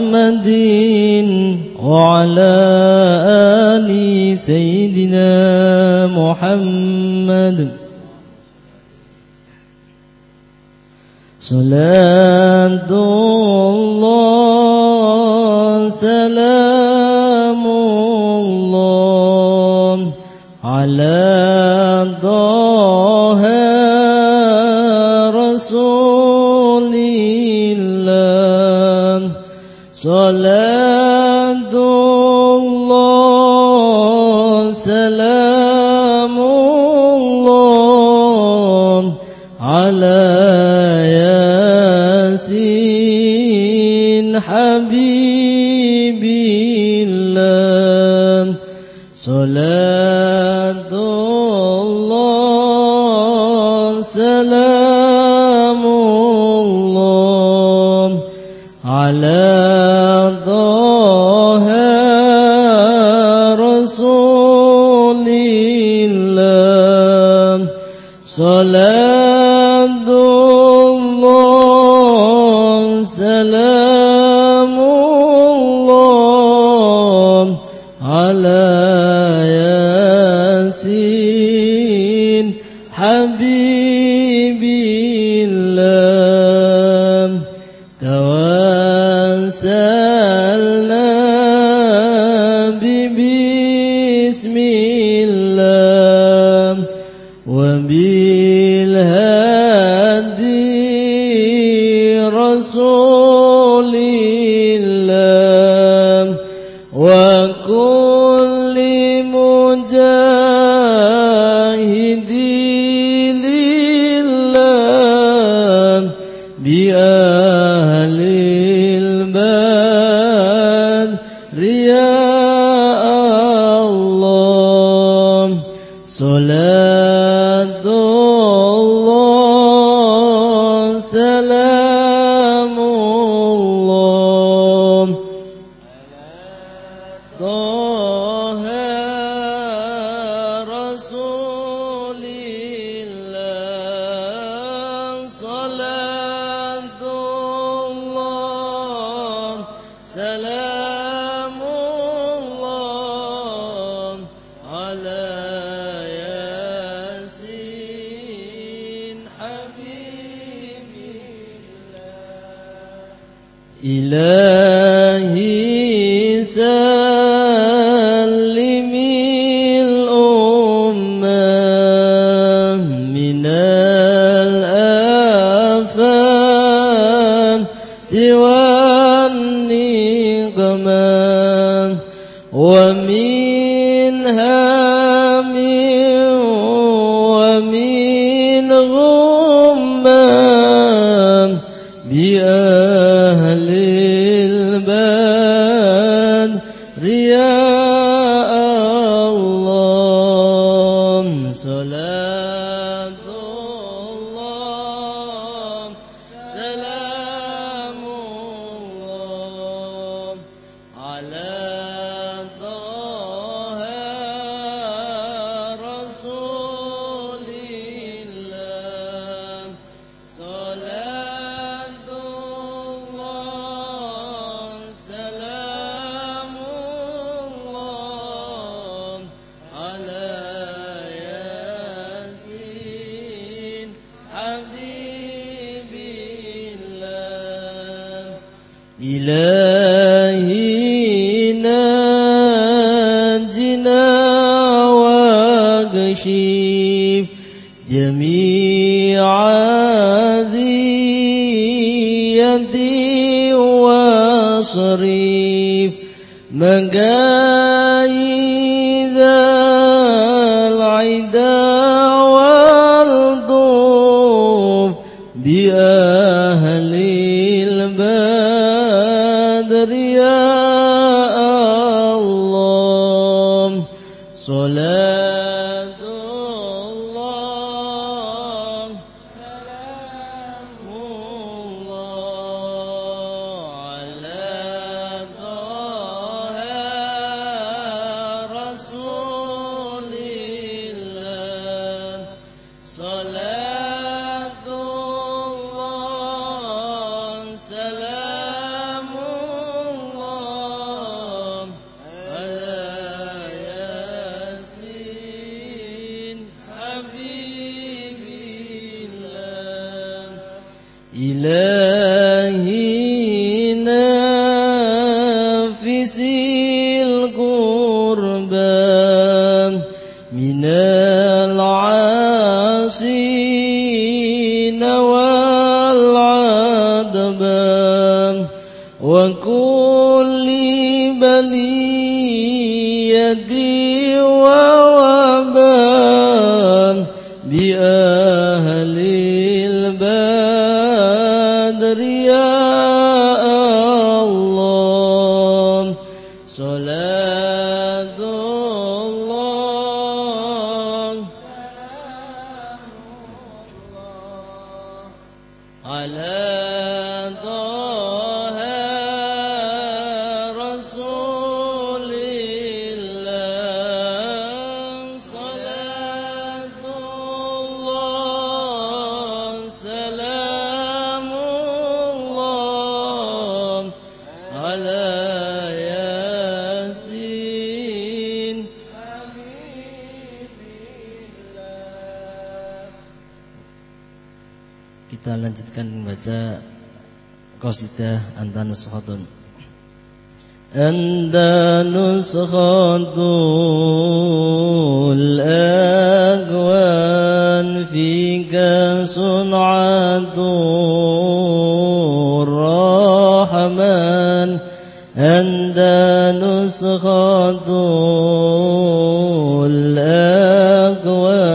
محمد وعلى آل سيدنا محمد. صلاة الله سلام الله على طه صلاة الله سلام الله على ياسين حبيب الله صلاة الله سلام الله على صلاة الله سلام الله على ياسين حبيب الله توسلنا ببسم الله وبالهدي رسول الله وكل مجاهد لله بأهل البدر يا الله صلاة البدر نسخة. أنت نسخة الأكوان فيك صنعة الرحمن. أنت نسخة الأكوان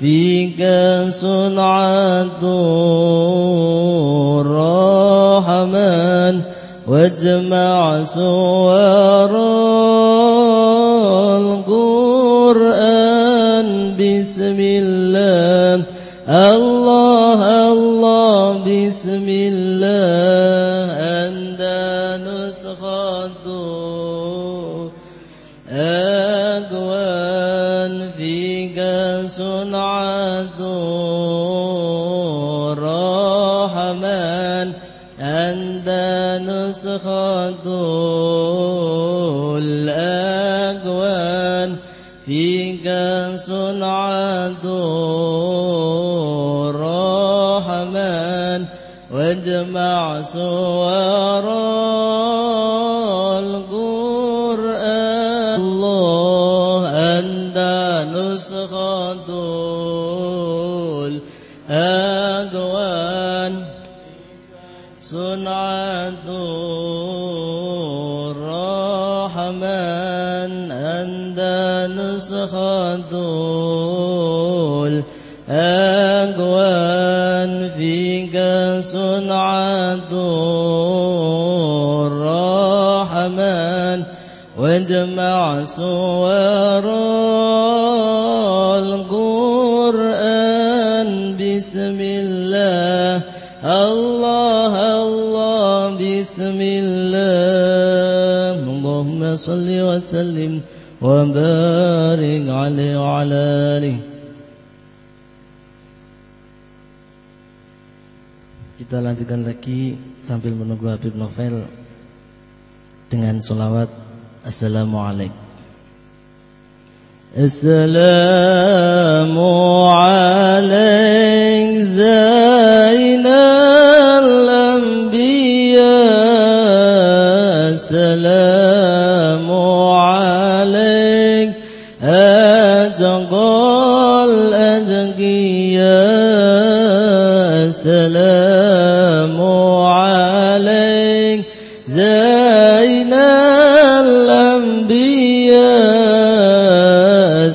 فيك صنعة واجمع سور القرآن بسم الله. الله الله بسم الله. أسخذوا الأجوان في صنعة عدو الرحمن واجمع سواره صنعة الرحمن واجمع سور القرآن بسم الله. الله الله بسم الله. اللهم صل وسلم وبارك عليه وعلى آله. Kita lanjutkan lagi sambil menunggu Habib Novel dengan solawat Assalamualaikum. Assalamu alaik zainal anbiya. Assalamu alaik ajaqal ajqiya Assalamu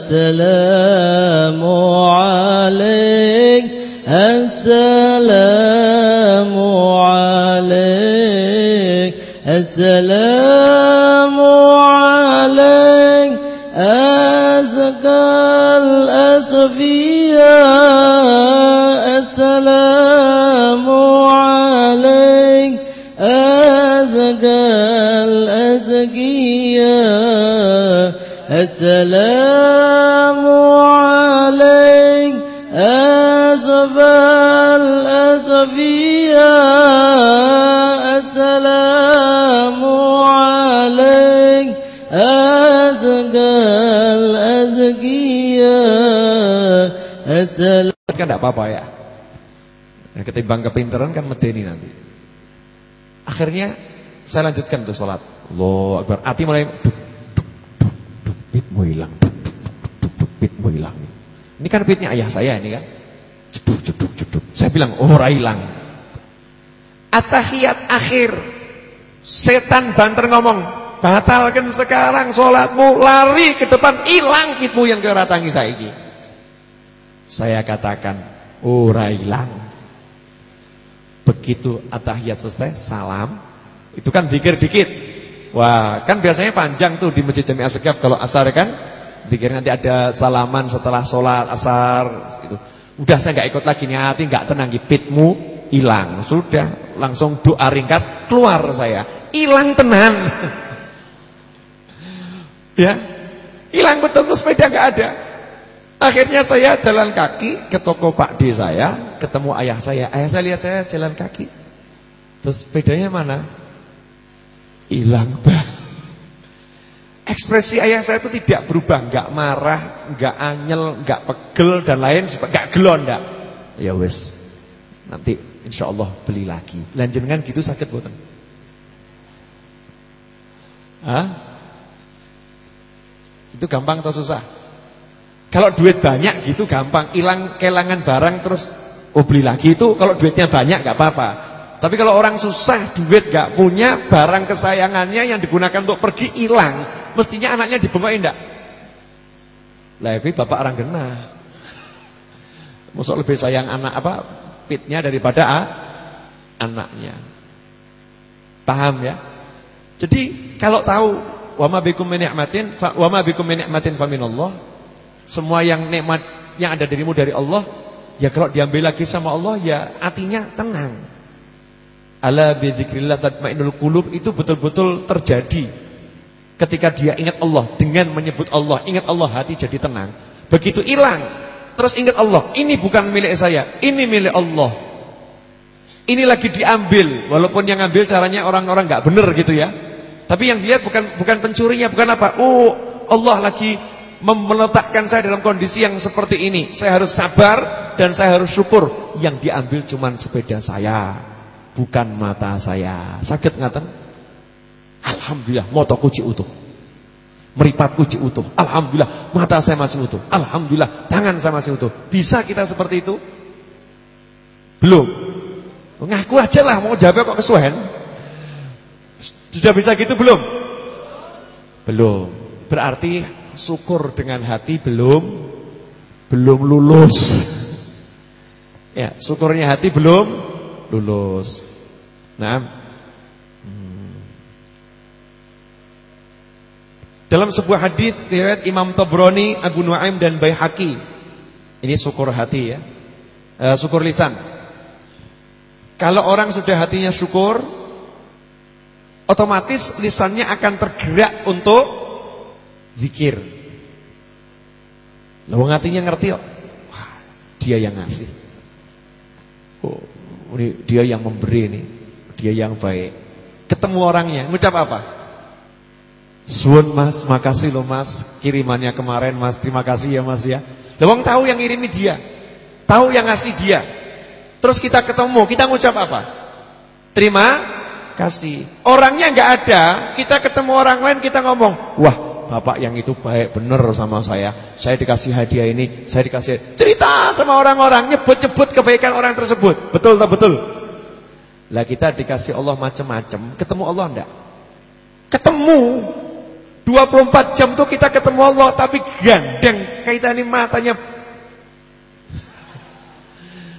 السلام عليك السلام عليك السلام عليك أزكى الأصفياء السلام عليك أزكى الأزكياء. السلام عليك أسف الأسفياء السلام عليك أزكى الأزكياء السلام Kan tidak apa-apa ya. Nah, ketimbang kepinteran kan medeni nanti. Akhirnya saya lanjutkan tuh sholat. Allah Akbar. Hati mulai duk, duk, duk, duk, pitmu hilang. Pitmu hilang. Ini kan pitnya ayah saya ini kan. Jeduk, jeduk, jeduk. Saya bilang, oh hilang. Atahiyat akhir. Setan banter ngomong, batalkan sekarang sholatmu, lari ke depan, hilang pitmu yang keratangi saiki. Saya katakan, ora hilang. Begitu atahiyat selesai, salam. Itu kan dikir dikit. Wah, kan biasanya panjang tuh di Masjid Jami Asgaf kalau asar kan. Dikir nanti ada salaman setelah sholat asar itu. Udah saya nggak ikut lagi nih hati nggak tenang pitmu hilang. Sudah langsung doa ringkas keluar saya. Hilang tenan. ya. Hilang betul tuh sepeda nggak ada. Akhirnya saya jalan kaki ke toko Pak D saya, ketemu ayah saya. Ayah saya lihat saya jalan kaki. Terus sepedanya mana? Hilang, Pak. Ekspresi ayah saya itu tidak berubah, nggak marah, nggak anyel, nggak pegel dan lain nggak gelon enggak. Ya wes. Nanti insya Allah beli lagi. Lanjutkan gitu sakit buatan. Hah? Itu gampang atau susah? Kalau duit banyak gitu gampang, hilang kelangan barang terus oh beli lagi itu kalau duitnya banyak nggak apa-apa. Tapi kalau orang susah, duit nggak punya, barang kesayangannya yang digunakan untuk pergi hilang, mestinya anaknya dibengok enggak? Lah itu bapak orang genah. Masuk lebih sayang anak apa? Pitnya daripada ah, anaknya. Paham ya? Jadi kalau tahu wa ma bikum min ni'matin fa wa ma bikum min ni'matin fa minallah semua yang nikmat yang ada dirimu dari Allah, ya kalau diambil lagi sama Allah ya artinya tenang. Ala bidzikrillah tatmainnul qulub itu betul-betul terjadi ketika dia ingat Allah dengan menyebut Allah, ingat Allah hati jadi tenang. Begitu hilang, terus ingat Allah, ini bukan milik saya, ini milik Allah. Ini lagi diambil, walaupun yang ngambil caranya orang-orang nggak benar gitu ya. Tapi yang dilihat bukan bukan pencurinya, bukan apa? Oh, Allah lagi meletakkan saya dalam kondisi yang seperti ini. Saya harus sabar dan saya harus syukur. Yang diambil cuma sepeda saya, bukan mata saya. Sakit ngaten? Alhamdulillah, moto kuci utuh. Meripat kuci utuh. Alhamdulillah, mata saya masih utuh. Alhamdulillah, tangan saya masih utuh. Bisa kita seperti itu? Belum. Ngaku aja lah, mau jawab kok kesuhen. Sudah bisa gitu belum? Belum. Berarti syukur dengan hati belum belum lulus. Ya, syukurnya hati belum lulus. Nah, hmm. dalam sebuah hadis riwayat Imam Tabrani, Abu Nuaim dan Baihaqi. Ini syukur hati ya. Uh, syukur lisan. Kalau orang sudah hatinya syukur, otomatis lisannya akan tergerak untuk zikir. Lalu hatinya ngerti kok. Wah, dia yang ngasih. Oh, dia yang memberi ini. Dia yang baik. Ketemu orangnya, ngucap apa? Suun mas, makasih loh mas Kirimannya kemarin mas, terima kasih ya mas ya Lewang tahu yang ngirimi dia Tahu yang ngasih dia Terus kita ketemu, kita ngucap apa? Terima kasih Orangnya nggak ada Kita ketemu orang lain, kita ngomong Wah bapak yang itu baik benar sama saya. Saya dikasih hadiah ini, saya dikasih cerita sama orang-orang, nyebut-nyebut kebaikan orang tersebut. Betul tak betul? Lah kita dikasih Allah macam-macam, ketemu Allah enggak? Ketemu. 24 jam tuh kita ketemu Allah tapi gandeng kita ini matanya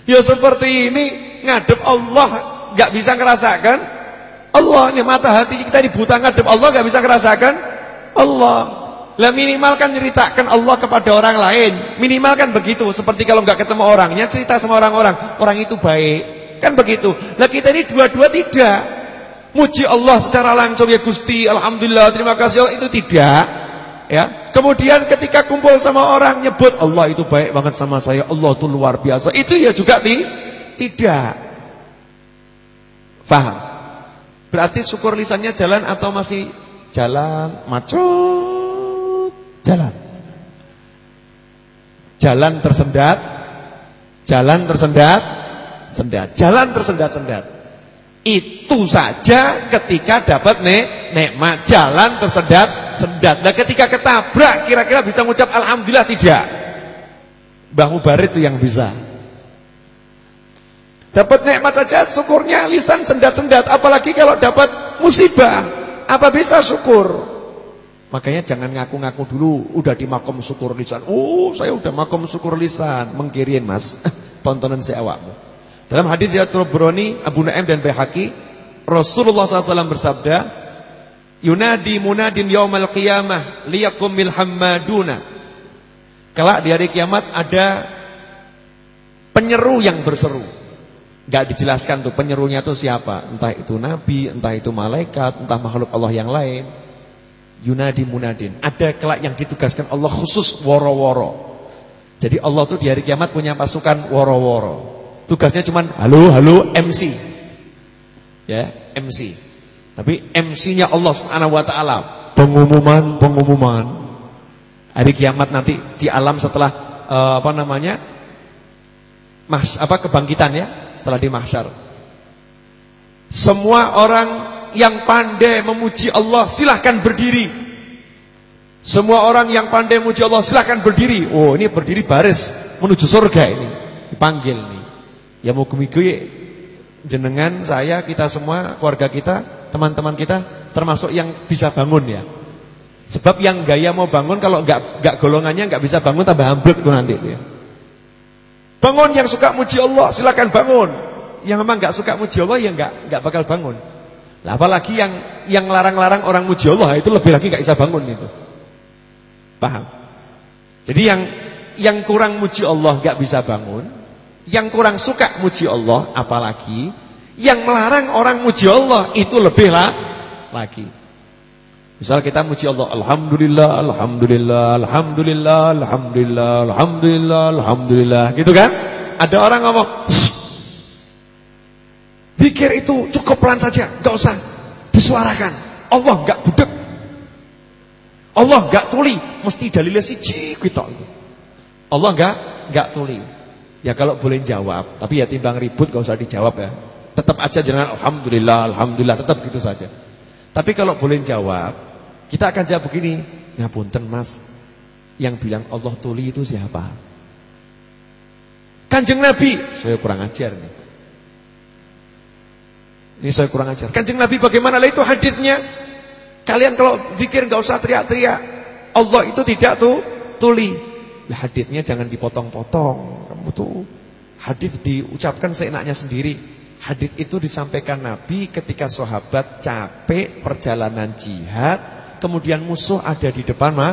Ya seperti ini ngadep Allah nggak bisa ngerasakan Allah ini mata hati kita dibuta ngadep Allah nggak bisa ngerasakan Allah. Lah minimal kan ceritakan Allah kepada orang lain. Minimal kan begitu. Seperti kalau nggak ketemu orangnya cerita sama orang-orang, orang itu baik. Kan begitu. Lah kita ini dua-dua tidak. Muji Allah secara langsung ya Gusti, alhamdulillah, terima kasih Allah itu tidak. Ya. Kemudian ketika kumpul sama orang nyebut Allah itu baik banget sama saya, Allah itu luar biasa. Itu ya juga ti tidak. Faham? Berarti syukur lisannya jalan atau masih Jalan macet Jalan Jalan tersendat Jalan tersendat sendat. Jalan tersendat-sendat. Itu saja ketika dapat nek nikmat jalan tersendat sendat. Nah ketika ketabrak kira-kira bisa mengucap alhamdulillah tidak. Mbah Mubarid itu yang bisa. Dapat nikmat saja syukurnya lisan sendat-sendat apalagi kalau dapat musibah. Apa bisa syukur? Makanya jangan ngaku-ngaku dulu udah di makom syukur lisan. Oh, saya udah makom syukur lisan, mengkirin Mas. Tontonan saya awakmu. Dalam hadis riwayat Tabrani, Abu Naim dan Baihaqi, Rasulullah SAW bersabda, "Yunadi munadin yaumal qiyamah liyakumil hammaduna." Kelak di hari kiamat ada penyeru yang berseru. Gak dijelaskan tuh penyerunya tuh siapa, entah itu nabi, entah itu malaikat, entah makhluk Allah yang lain. Yunadi munadin. Ada kelak yang ditugaskan Allah khusus woro-woro. Jadi Allah tuh di hari kiamat punya pasukan woro-woro. Tugasnya cuma halo halo MC. Ya, MC. Tapi MC-nya Allah Subhanahu wa taala, pengumuman pengumuman. Hari kiamat nanti di alam setelah uh, apa namanya? Mas apa kebangkitan ya, setelah di mahsyar. Semua orang yang pandai memuji Allah silahkan berdiri. Semua orang yang pandai memuji Allah silahkan berdiri. Oh, ini berdiri baris menuju surga ini. Dipanggil nih. Ya mugi-mugi jenengan, saya, kita semua, keluarga kita, teman-teman kita termasuk yang bisa bangun ya. Sebab yang gaya mau bangun kalau enggak enggak golongannya enggak bisa bangun tambah ambruk tuh nanti ya. Bangun yang suka muji Allah, silakan bangun. Yang memang enggak suka muji Allah ya enggak enggak bakal bangun. Lah apalagi yang yang larang-larang orang muji Allah itu lebih lagi enggak bisa bangun itu. Paham? Jadi yang yang kurang muji Allah enggak bisa bangun, yang kurang suka muji Allah apalagi yang melarang orang muji Allah itu lebihlah lagi. Misal kita muji Allah, alhamdulillah, alhamdulillah, alhamdulillah, alhamdulillah, alhamdulillah, alhamdulillah, gitu kan? Ada orang ngomong, pikir itu cukup pelan saja, enggak usah disuarakan. Allah enggak budek. Allah enggak tuli, mesti dalilnya siji kita itu. Allah enggak enggak tuli. Ya kalau boleh jawab, tapi ya timbang ribut gak usah dijawab ya. Tetap aja jangan alhamdulillah, alhamdulillah, tetap gitu saja. Tapi kalau boleh jawab, kita akan jawab begini, ngapunten Mas, yang bilang Allah tuli itu siapa? Kanjeng Nabi, saya kurang ajar nih. Ini saya kurang ajar. Kanjeng Nabi bagaimana lah itu hadisnya? Kalian kalau pikir gak usah teriak-teriak. Allah itu tidak tuh tuli. Lah hadisnya jangan dipotong-potong. Kamu tuh hadis diucapkan seenaknya sendiri. Hadis itu disampaikan Nabi ketika sahabat capek perjalanan jihad, kemudian musuh ada di depan ma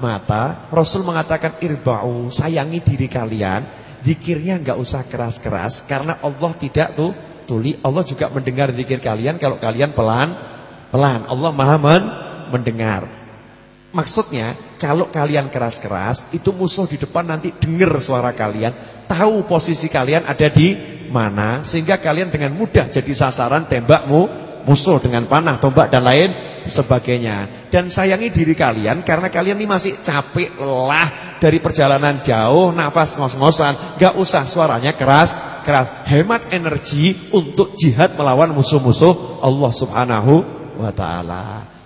mata. Rasul mengatakan irba'u, sayangi diri kalian. Zikirnya enggak usah keras-keras karena Allah tidak tuh tuli. Allah juga mendengar zikir kalian kalau kalian pelan pelan. Allah Maha mendengar. Maksudnya kalau kalian keras-keras itu musuh di depan nanti dengar suara kalian, tahu posisi kalian ada di mana sehingga kalian dengan mudah jadi sasaran tembakmu musuh dengan panah, tombak dan lain sebagainya. Dan sayangi diri kalian karena kalian ini masih capek lelah dari perjalanan jauh, nafas ngos-ngosan, gak usah suaranya keras, keras. Hemat energi untuk jihad melawan musuh-musuh Allah Subhanahu wa taala.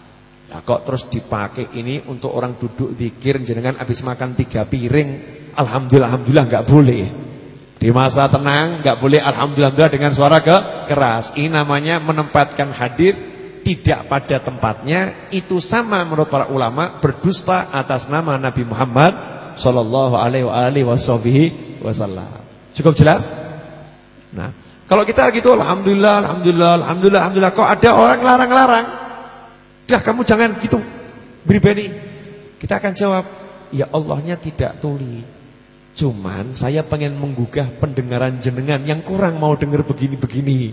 Nah, kok terus dipakai ini untuk orang duduk zikir jenengan habis makan tiga piring, alhamdulillah alhamdulillah nggak boleh. Di masa tenang nggak boleh alhamdulillah dengan suara ke keras. Ini namanya menempatkan hadis tidak pada tempatnya. Itu sama menurut para ulama berdusta atas nama Nabi Muhammad sallallahu alaihi wasallam. Cukup jelas? Nah, kalau kita gitu alhamdulillah alhamdulillah alhamdulillah alhamdulillah kok ada orang larang-larang Dah kamu jangan gitu Beribadi Kita akan jawab Ya Allahnya tidak tuli. Cuman saya pengen menggugah pendengaran jenengan Yang kurang mau dengar begini-begini.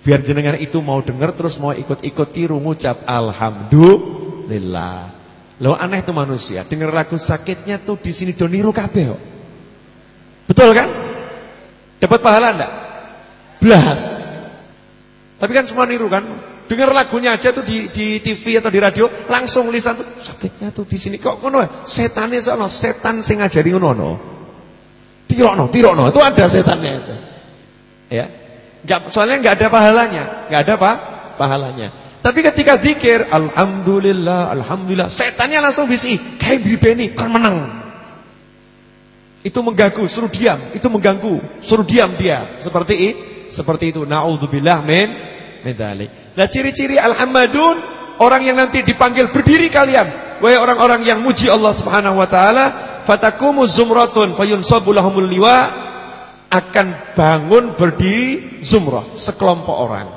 Biar jenengan itu mau dengar Terus mau ikut-ikut tiru ngucap Alhamdulillah. Lo aneh tuh manusia Dengar lagu sakitnya tuh di sini doniru kabeh Betul kan? Dapat pahala enggak? Belas Tapi kan semua niru kan Dengar lagunya aja tuh di, di TV atau di radio, langsung lisan tuh sakitnya tuh di sini. Kok ngono? Setannya sono, setan sing ngajari ngono. Tirokno, tirokno, itu ada setannya itu. Ya. Enggak soalnya enggak ada pahalanya, enggak ada apa? Pahalanya. Tapi ketika zikir alhamdulillah, alhamdulillah, setannya langsung bisi, kayak bribeni kan menang. Itu mengganggu, suruh diam, itu mengganggu, suruh diam dia. Seperti seperti itu. Nauzubillah min min dzalik. Nah, ciri-ciri alhamadun orang yang nanti dipanggil berdiri kalian. Wahai orang-orang yang muji Allah Subhanahu wa taala, fatakumu zumratun fayunsabu lahumul liwa akan bangun berdiri zumrah, sekelompok orang.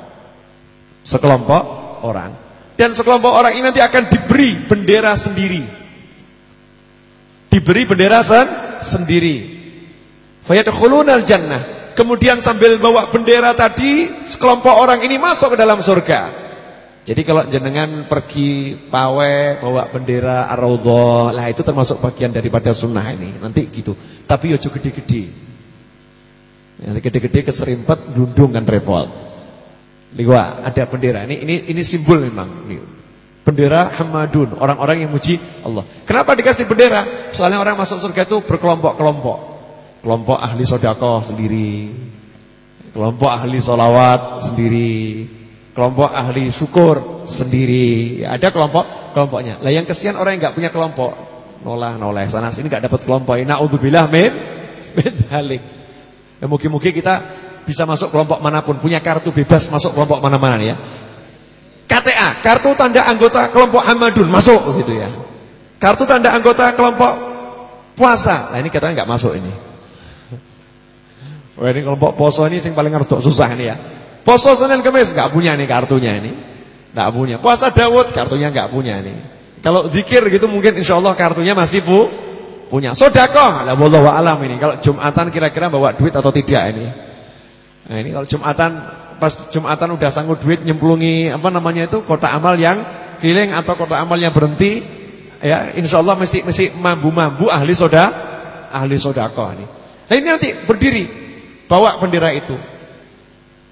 Sekelompok orang. Dan sekelompok orang ini nanti akan diberi bendera sendiri. Diberi bendera sen sendiri. Fayadkhulunal jannah. Kemudian sambil bawa bendera tadi, sekelompok orang ini masuk ke dalam surga. Jadi kalau jenengan pergi pawe bawa bendera ar-raudhah, lah itu termasuk bagian daripada sunnah ini. Nanti gitu. Tapi yo gede-gede. Nanti gede-gede keserimpet dundung kan repot. Liwa ada bendera. Ini ini ini simbol memang. Ini. Bendera Hamadun, orang-orang yang muji Allah. Kenapa dikasih bendera? Soalnya orang masuk surga itu berkelompok-kelompok. Kelompok ahli sodakoh sendiri. Kelompok ahli solawat sendiri kelompok ahli syukur sendiri. Ada kelompok kelompoknya. Lah yang kesian orang yang nggak punya kelompok, nolah noleh sana sini nggak dapat kelompok. Nauzubillah min min dzalik. Ya mungkin-mungkin kita bisa masuk kelompok mana pun, punya kartu bebas masuk kelompok mana-mana ya. KTA, kartu tanda anggota kelompok Hamadun masuk gitu ya. Kartu tanda anggota kelompok puasa. Nah ini katanya nggak masuk ini. Wah ini kelompok poso ini yang paling ngertok susah ini ya. Poso Senin Kemis nggak punya nih kartunya ini. nggak punya. Puasa Dawud kartunya nggak punya nih. Kalau zikir gitu mungkin insya Allah kartunya masih bu punya. Sedekah, lah wallahu alam ini. Kalau Jumatan kira-kira bawa duit atau tidak ini. Nah, ini kalau Jumatan pas Jumatan udah sanggup duit nyemplungi apa namanya itu kota amal yang keliling atau kota amal yang berhenti ya insya Allah mesti mesti mambu-mambu ahli soda ahli sodakoh ini. Nah ini nanti berdiri bawa bendera itu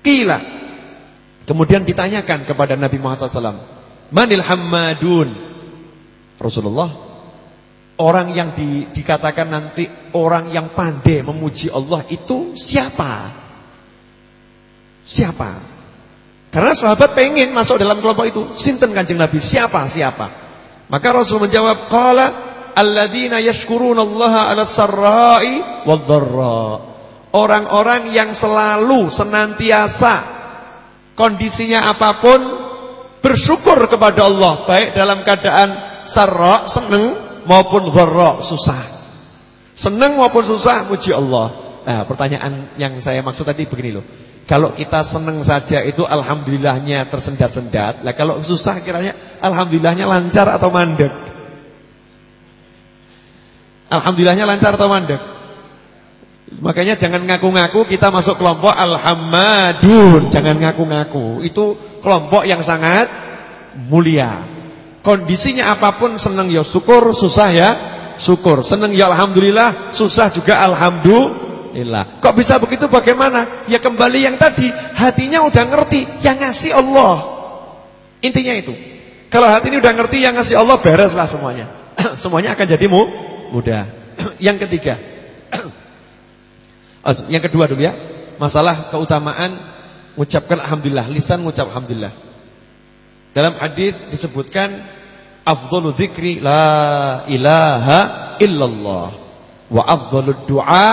Kila. Kemudian ditanyakan kepada Nabi Muhammad SAW. Manil Hamadun. Rasulullah. Orang yang di, dikatakan nanti orang yang pandai memuji Allah itu siapa? Siapa? Karena sahabat pengen masuk dalam kelompok itu. Sinten kanjeng Nabi? Siapa? Siapa? Maka Rasul menjawab, Qala alladzina yashkurunallaha ala sarra'i wad dharra. Orang-orang yang selalu senantiasa kondisinya apa pun bersyukur kepada Allah baik dalam keadaan sarra seneng maupun dharra susah. Seneng maupun susah muji Allah. Nah, pertanyaan yang saya maksud tadi begini loh. Kalau kita seneng saja itu alhamdulillahnya tersendat-sendat. Lah kalau susah kiranya alhamdulillahnya lancar atau mandek? Alhamdulillahnya lancar atau mandek? Makanya jangan ngaku-ngaku kita masuk kelompok Alhamdun. Jangan ngaku-ngaku. Itu kelompok yang sangat mulia. Kondisinya apa pun senang ya syukur, susah ya syukur. Senang ya alhamdulillah, susah juga alhamdulillah. Kok bisa begitu bagaimana? Ya kembali yang tadi, hatinya udah ngerti yang ngasih Allah. Intinya itu. Kalau hati ini udah ngerti yang ngasih Allah bereslah semuanya. semuanya akan jadi mudah. yang ketiga, Oh, yang kedua dulu ya. Masalah keutamaan mengucapkan alhamdulillah, lisan mengucap alhamdulillah. Dalam hadis disebutkan afdhalu dzikri la ilaha illallah wa afdhalud du'a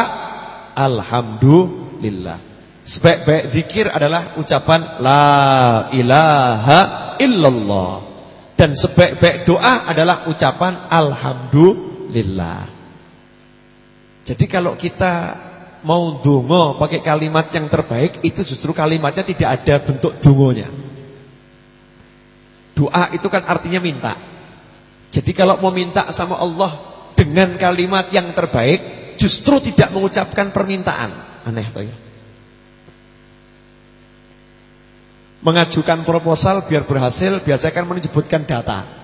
alhamdulillah. Sebaik-baik zikir adalah ucapan la ilaha illallah dan sebaik-baik doa adalah ucapan alhamdulillah. Jadi kalau kita mau dungo pakai kalimat yang terbaik itu justru kalimatnya tidak ada bentuk dungonya. Doa itu kan artinya minta. Jadi kalau mau minta sama Allah dengan kalimat yang terbaik justru tidak mengucapkan permintaan. Aneh toh ya. Mengajukan proposal biar berhasil biasanya kan menyebutkan data.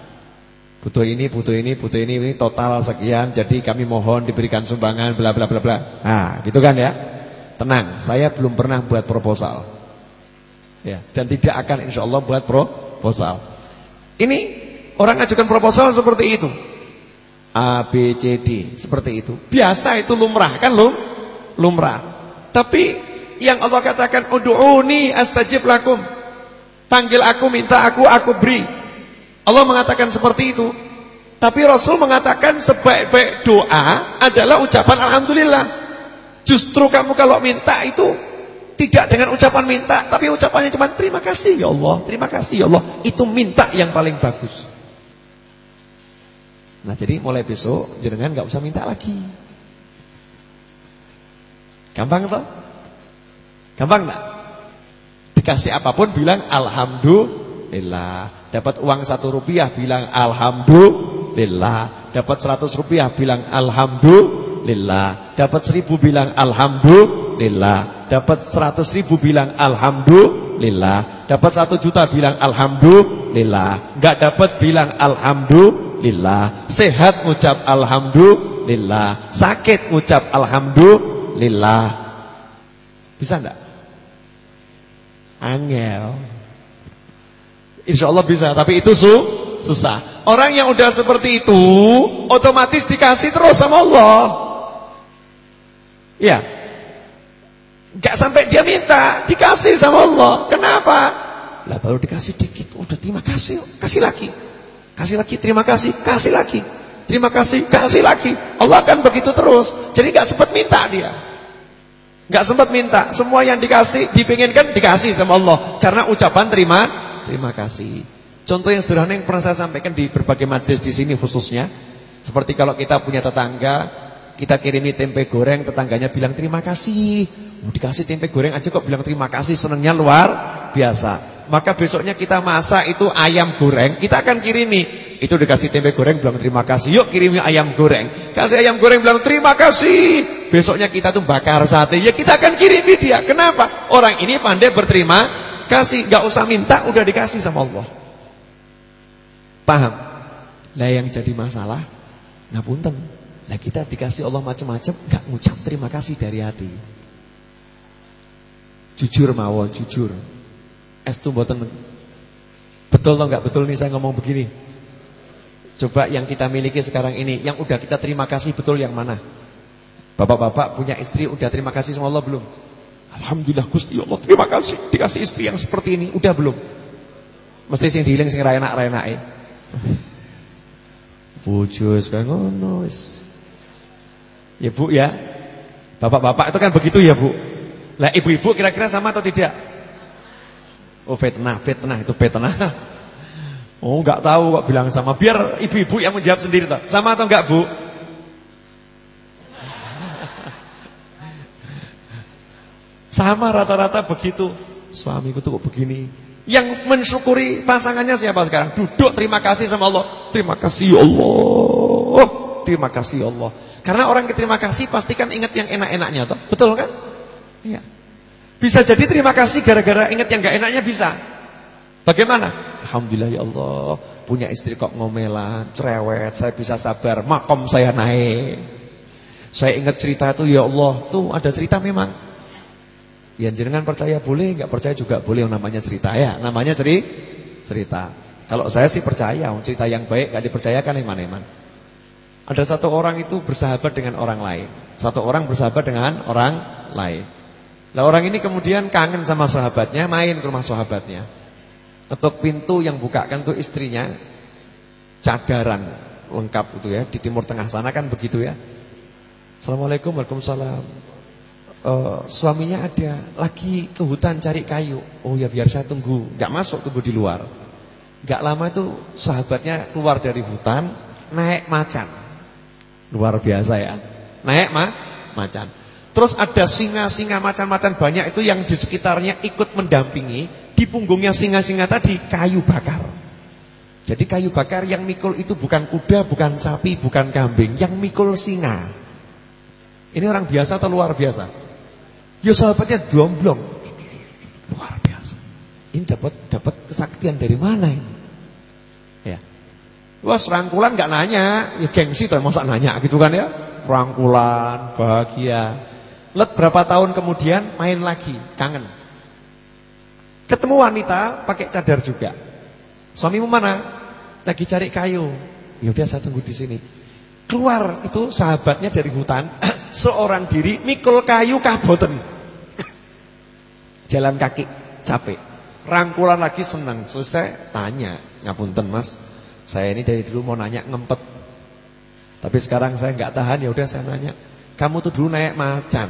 Butuh ini, butuh ini, butuh ini, ini total sekian. Jadi kami mohon diberikan sumbangan bla bla bla bla. Nah, gitu kan ya. Tenang, saya belum pernah buat proposal. Ya, dan tidak akan insya Allah buat proposal. Ini orang ajukan proposal seperti itu. A B C D seperti itu. Biasa itu lumrah kan lum? Lumrah. Tapi yang Allah katakan ud'uni astajib lakum. Panggil aku, minta aku, aku beri. Allah mengatakan seperti itu. Tapi Rasul mengatakan sebaik-baik doa adalah ucapan alhamdulillah. Justru kamu kalau minta itu tidak dengan ucapan minta, tapi ucapannya cuma terima kasih ya Allah, terima kasih ya Allah. Itu minta yang paling bagus. Nah jadi mulai besok jenengan nggak usah minta lagi. Gampang toh? Gampang tak? Dikasih apa pun bilang alhamdulillah. Dapat uang satu rupiah bilang alhamdulillah. Dapat seratus rupiah bilang alhamdulillah. Dapat seribu bilang alhamdulillah. Dapat seratus ribu bilang alhamdulillah. Dapat satu juta bilang alhamdulillah. Gak dapat bilang alhamdulillah. Sehat ucap alhamdulillah. Sakit ucap alhamdulillah. Bisa enggak? Angel. Insya Allah bisa, tapi itu su susah. Orang yang udah seperti itu, otomatis dikasih terus sama Allah. Iya. Gak sampai dia minta, dikasih sama Allah. Kenapa? Lah baru dikasih dikit, udah terima kasih, kasih lagi. Kasih lagi, terima kasih, kasih lagi. Terima kasih, kasih lagi. Allah akan begitu terus. Jadi gak sempat minta dia. Gak sempat minta. Semua yang dikasih, dipinginkan dikasih sama Allah. Karena ucapan terima, terima kasih. Contoh yang sederhana yang pernah saya sampaikan di berbagai majelis di sini khususnya. Seperti kalau kita punya tetangga, kita kirimi tempe goreng, tetangganya bilang terima kasih. Oh, dikasih tempe goreng aja kok bilang terima kasih, senangnya luar biasa. Maka besoknya kita masak itu ayam goreng Kita akan kirimi Itu dikasih tempe goreng bilang terima kasih Yuk kirimi ayam goreng Kasih ayam goreng bilang terima kasih Besoknya kita tuh bakar sate Ya kita akan kirimi dia Kenapa? Orang ini pandai berterima kasih Gak usah minta udah dikasih sama Allah Paham? Lah yang jadi masalah Ngapunten Lah kita dikasih Allah macam-macam Gak ngucap terima kasih dari hati Jujur mawon, jujur Estu mboten. Betul atau enggak betul nih saya ngomong begini? Coba yang kita miliki sekarang ini, yang udah kita terima kasih betul yang mana? Bapak-bapak punya istri udah terima kasih sama Allah belum? Alhamdulillah Gusti Allah terima kasih dikasih istri yang seperti ini udah belum? Mesti sing diiling sing ra enak-enake. Bojo wis ngono wis. Ya Bu ya. Bapak-bapak itu kan begitu ya Bu. Lah ibu-ibu kira-kira sama atau tidak? Oh fitnah, fitnah itu fitnah. Oh enggak tahu kok bilang sama. Biar ibu-ibu yang menjawab sendiri toh. Sama atau enggak, Bu? Sama rata-rata begitu. Suamiku tuh kok begini. Yang mensyukuri pasangannya siapa sekarang? Duduk terima kasih sama Allah. Terima kasih ya Allah. Terima kasih ya Allah. Karena orang terima kasih pastikan ingat yang enak-enaknya toh. Betul kan? Iya. Bisa jadi terima kasih gara-gara ingat yang gak enaknya bisa. Bagaimana? Alhamdulillah ya Allah, punya istri kok ngomelan, cerewet, saya bisa sabar, makom saya naik. Saya ingat cerita itu ya Allah, tuh ada cerita memang. Yang jenengan percaya boleh, nggak percaya juga boleh yang namanya cerita ya, namanya ceri cerita. Kalau saya sih percaya, cerita yang baik gak dipercayakan iman-iman. Ada satu orang itu bersahabat dengan orang lain, satu orang bersahabat dengan orang lain. Nah orang ini kemudian kangen sama sahabatnya, main ke rumah sahabatnya. Ketuk pintu yang bukakan tuh istrinya, cadaran lengkap itu ya. Di timur tengah sana kan begitu ya. Assalamualaikum, waalaikumsalam. Uh, suaminya ada, lagi ke hutan cari kayu. Oh ya biar saya tunggu, Gak masuk tunggu di luar. Gak lama itu sahabatnya keluar dari hutan, naik macan. Luar biasa ya. Naik ma macan. Terus ada singa-singa macam-macam banyak itu yang di sekitarnya ikut mendampingi. Di punggungnya singa-singa tadi kayu bakar. Jadi kayu bakar yang mikul itu bukan kuda, bukan sapi, bukan kambing. Yang mikul singa. Ini orang biasa atau luar biasa? Ya sahabatnya domblong. Luar biasa. Ini dapat dapat kesaktian dari mana ini? Ya. Wah serangkulan nggak nanya, ya gengsi tuh masa nanya gitu kan ya. Rangkulan, bahagia. Let berapa tahun kemudian main lagi, kangen. Ketemu wanita pakai cadar juga. Suamimu mana? Lagi cari kayu. Ya udah saya tunggu di sini. Keluar itu sahabatnya dari hutan, seorang diri mikul kayu kaboten. Jalan kaki capek. Rangkulan lagi senang. Selesai tanya, ngapunten Mas. Saya ini dari dulu mau nanya ngempet. Tapi sekarang saya nggak tahan ya udah saya nanya. Kamu tuh dulu naik macan,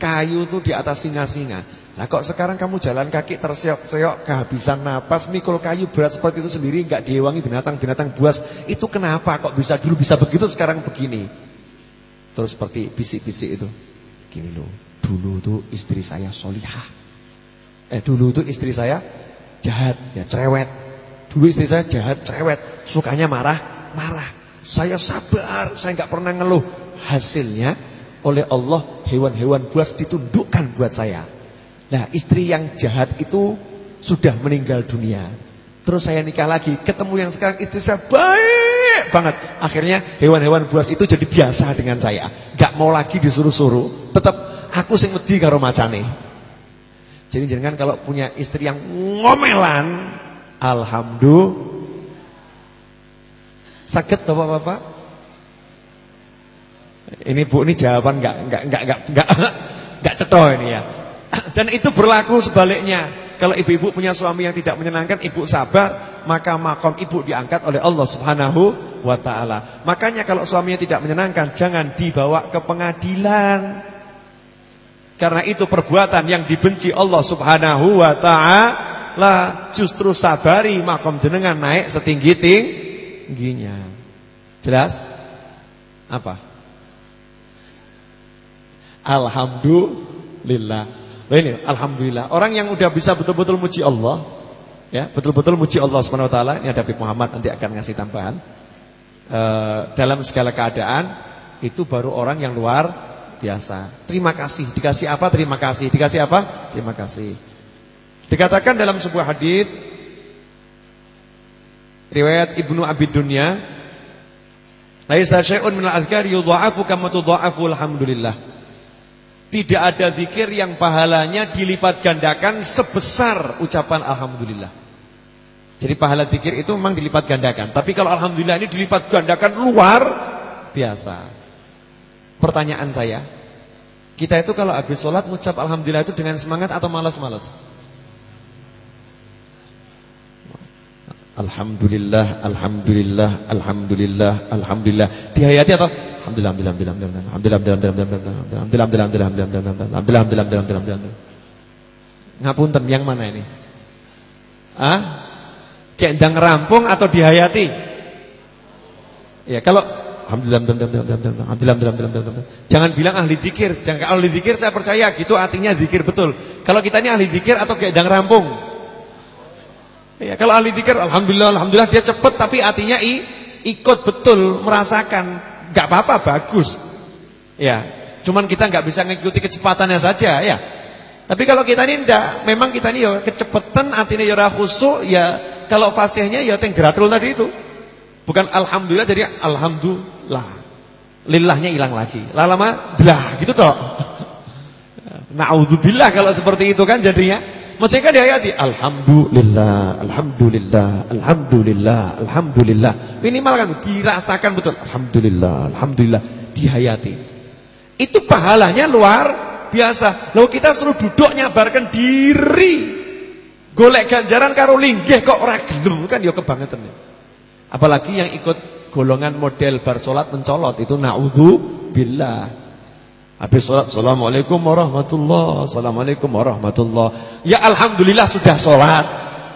kayu tuh di atas singa-singa. Nah kok sekarang kamu jalan kaki terseok-seok kehabisan napas mikul kayu berat seperti itu sendiri nggak diwangi binatang-binatang buas itu kenapa kok bisa dulu bisa begitu sekarang begini terus seperti bisik-bisik itu gini loh dulu tuh istri saya solihah eh dulu tuh istri saya jahat ya cerewet. Dulu istri saya jahat cerewet. Sukanya marah marah. Saya sabar saya nggak pernah ngeluh. Hasilnya oleh Allah hewan-hewan buas ditundukkan buat saya. Nah istri yang jahat itu sudah meninggal dunia. Terus saya nikah lagi Ketemu yang sekarang istri saya baik banget. Akhirnya hewan-hewan buas itu jadi biasa dengan saya. Gak mau lagi disuruh-suruh. Tetap aku sing wedi karo macane Jadi jangan kalau punya istri yang ngomelan Alhamdulillah Sakit bapak-bapak? Ini bu, ini jawaban nggak nggak nggak nggak nggak nggak ceto ini ya. Dan itu berlaku sebaliknya. Kalau ibu-ibu punya suami yang tidak menyenangkan, ibu sabar, maka makom ibu diangkat oleh Allah Subhanahu wa taala. Makanya kalau suaminya tidak menyenangkan, jangan dibawa ke pengadilan. Karena itu perbuatan yang dibenci Allah Subhanahu wa taala. Justru sabari makom jenengan naik setinggi tingginya. Jelas? Apa? Alhamdulillah. Ini alhamdulillah orang yang udah bisa betul-betul muji Allah ya, betul-betul muji Allah Subhanahu wa taala. Ini ada Habib Muhammad nanti akan ngasih tambahan. E, dalam segala keadaan itu baru orang yang luar biasa. Terima kasih. Dikasih apa? Terima kasih. Dikasih apa? Terima kasih. Dikatakan dalam sebuah hadis riwayat Ibnu Abi Dunya, "Laisa syai'un min al-adhkar yudha'afu kama tudha'afu alhamdulillah." Tidak ada zikir yang pahalanya dilipat gandakan sebesar ucapan Alhamdulillah. Jadi pahala zikir itu memang dilipat gandakan. Tapi kalau Alhamdulillah ini dilipat gandakan luar biasa. Pertanyaan saya, kita itu kalau habis sholat mengucap Alhamdulillah itu dengan semangat atau malas-malas? Alhamdulillah, Alhamdulillah, Alhamdulillah, Alhamdulillah. Dihayati atau Alhamdulillah, alhamdulillah, alhamdulillah, alhamdulillah, alhamdulillah, alhamdulillah, alhamdulillah, alhamdulillah, alhamdulillah, alhamdulillah, alhamdulillah, alhamdulillah. Ngapunten yang mana ini? Ah? Kendang rampung atau dihayati? Ya, kalau alhamdulillah. Jangan bilang ahli zikir. Jangan ahli zikir saya percaya gitu artinya zikir betul. Kalau kita ini ahli zikir atau kendang rampung? Ya, kalau ahli zikir alhamdulillah, alhamdulillah dia cepat tapi artinya i, ikut betul merasakan nggak apa-apa bagus. Ya, cuman kita nggak bisa mengikuti kecepatannya saja ya. Tapi kalau kita ini enggak, memang kita ini ya kecepatan artinya ya khusyuk ya kalau fasihnya ya teng gratul tadi itu. Bukan alhamdulillah jadi alhamdulillah. Lillahnya hilang lagi. Lama-lama lah gitu toh. Naudzubillah kalau seperti itu kan jadinya. Mesti kan dihayati Alhamdulillah Alhamdulillah Alhamdulillah Alhamdulillah Minimal kan dirasakan betul Alhamdulillah Alhamdulillah Dihayati Itu pahalanya luar biasa Lalu kita suruh duduk nyabarkan diri Golek ganjaran karo linggih kok ora gelem kan ya kebangetan Apalagi yang ikut golongan model bar salat mencolot itu naudzubillah Habis sholat Assalamualaikum warahmatullah. Assalamualaikum warahmatullah. Ya Alhamdulillah sudah sholat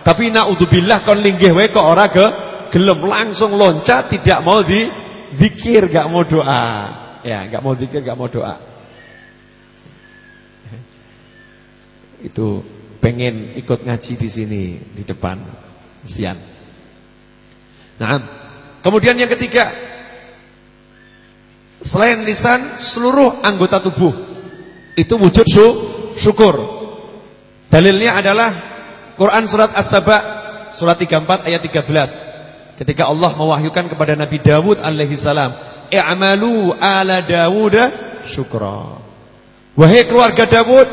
Tapi na'udzubillah kon linggih we kok ora ke Gelem. Langsung loncat Tidak mau di zikir Gak mau doa. Ya gak mau zikir gak mau doa. Itu pengen ikut ngaji di sini Di depan Sian. Nah Kemudian yang ketiga Selain lisan, seluruh anggota tubuh itu wujud su syukur. Dalilnya adalah Quran surat As-Saba surat 34 ayat 13. Ketika Allah mewahyukan kepada Nabi Dawud alaihi salam, "I'malu ala Dawud syukra." Wahai keluarga Dawud,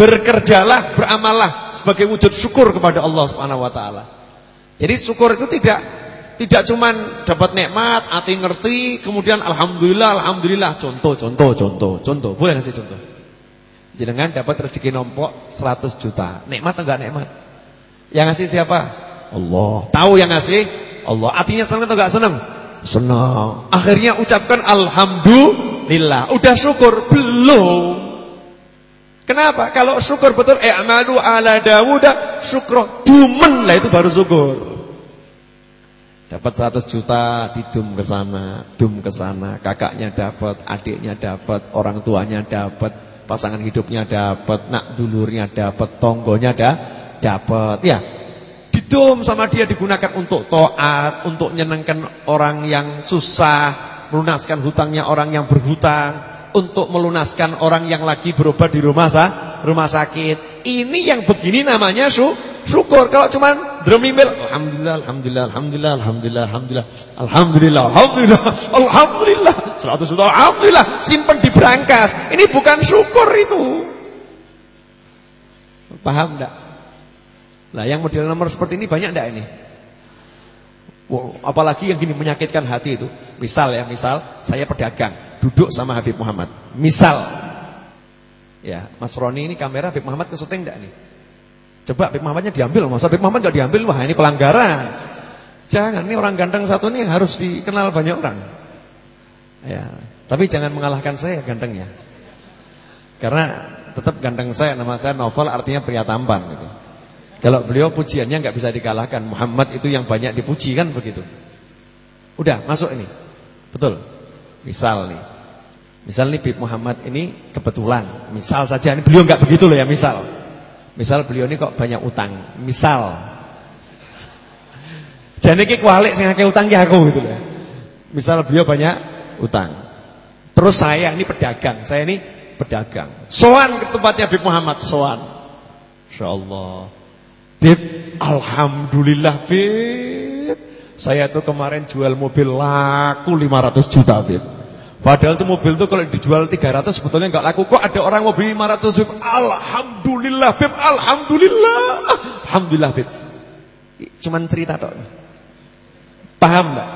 bekerjalah, beramallah sebagai wujud syukur kepada Allah Subhanahu. Jadi syukur itu tidak tidak cuma dapat nikmat, hati ngerti, kemudian alhamdulillah, alhamdulillah. Contoh, contoh, contoh, contoh. Boleh ngasih contoh? Jenengan dapat rezeki nombok 100 juta. Nikmat atau enggak nikmat? Yang ngasih siapa? Allah. Tahu yang ngasih? Allah. Artinya senang atau enggak senang? Senang. Akhirnya ucapkan alhamdulillah. Udah syukur? Belum. Kenapa? Kalau syukur betul i'malu ala Dawud syukro dumen lah itu baru syukur. Dapat 100 juta didum ke sana, dum ke sana, kakaknya dapat, adiknya dapat, orang tuanya dapat, pasangan hidupnya dapat, nak dulurnya dapat, tonggonya ada dapat. Ya. Didum sama dia digunakan untuk toat, untuk nyenangkan orang yang susah, melunaskan hutangnya orang yang berhutang, untuk melunaskan orang yang lagi berobat di rumah sah, rumah sakit. Ini yang begini namanya su syukur. Kalau cuman dremimil, alhamdulillah, alhamdulillah, alhamdulillah, alhamdulillah, alhamdulillah, alhamdulillah, alhamdulillah, alhamdulillah, seratus juta, alhamdulillah, simpan di berangkas. Ini bukan syukur itu. Paham enggak? Nah, yang model nomor seperti ini banyak enggak ini? Wow, apalagi yang gini menyakitkan hati itu. Misal ya, misal saya pedagang, duduk sama Habib Muhammad. Misal, ya Mas Roni ini kamera Habib Muhammad kesuting enggak nih? Coba Habib Muhammadnya diambil, masa Habib Muhammad enggak diambil, wah ini pelanggaran. Jangan, ini orang ganteng satu ini harus dikenal banyak orang. Ya, tapi jangan mengalahkan saya gantengnya. Karena tetap ganteng saya, nama saya Novel artinya pria tampan gitu. Kalau beliau pujiannya nggak bisa dikalahkan. Muhammad itu yang banyak dipuji kan begitu. Udah masuk ini. Betul. Misal nih. Misal nih Bib Muhammad ini kebetulan. Misal saja ini beliau nggak begitu loh ya misal. Misal beliau ini kok banyak utang. Misal. Jadi ki kualik sing akeh utang ki aku gitu loh. Misal beliau banyak utang. Terus saya ini pedagang. Saya ini pedagang. Soan ke tempatnya Bib Muhammad, soan. Insyaallah. Bib, Alhamdulillah Bib Saya tuh kemarin jual mobil laku 500 juta Bib Padahal tuh mobil tuh kalau dijual 300 sebetulnya nggak laku. Kok ada orang mobil 500 Bib Alhamdulillah Bib Alhamdulillah. Alhamdulillah Bib Cuman cerita tok. Paham gak?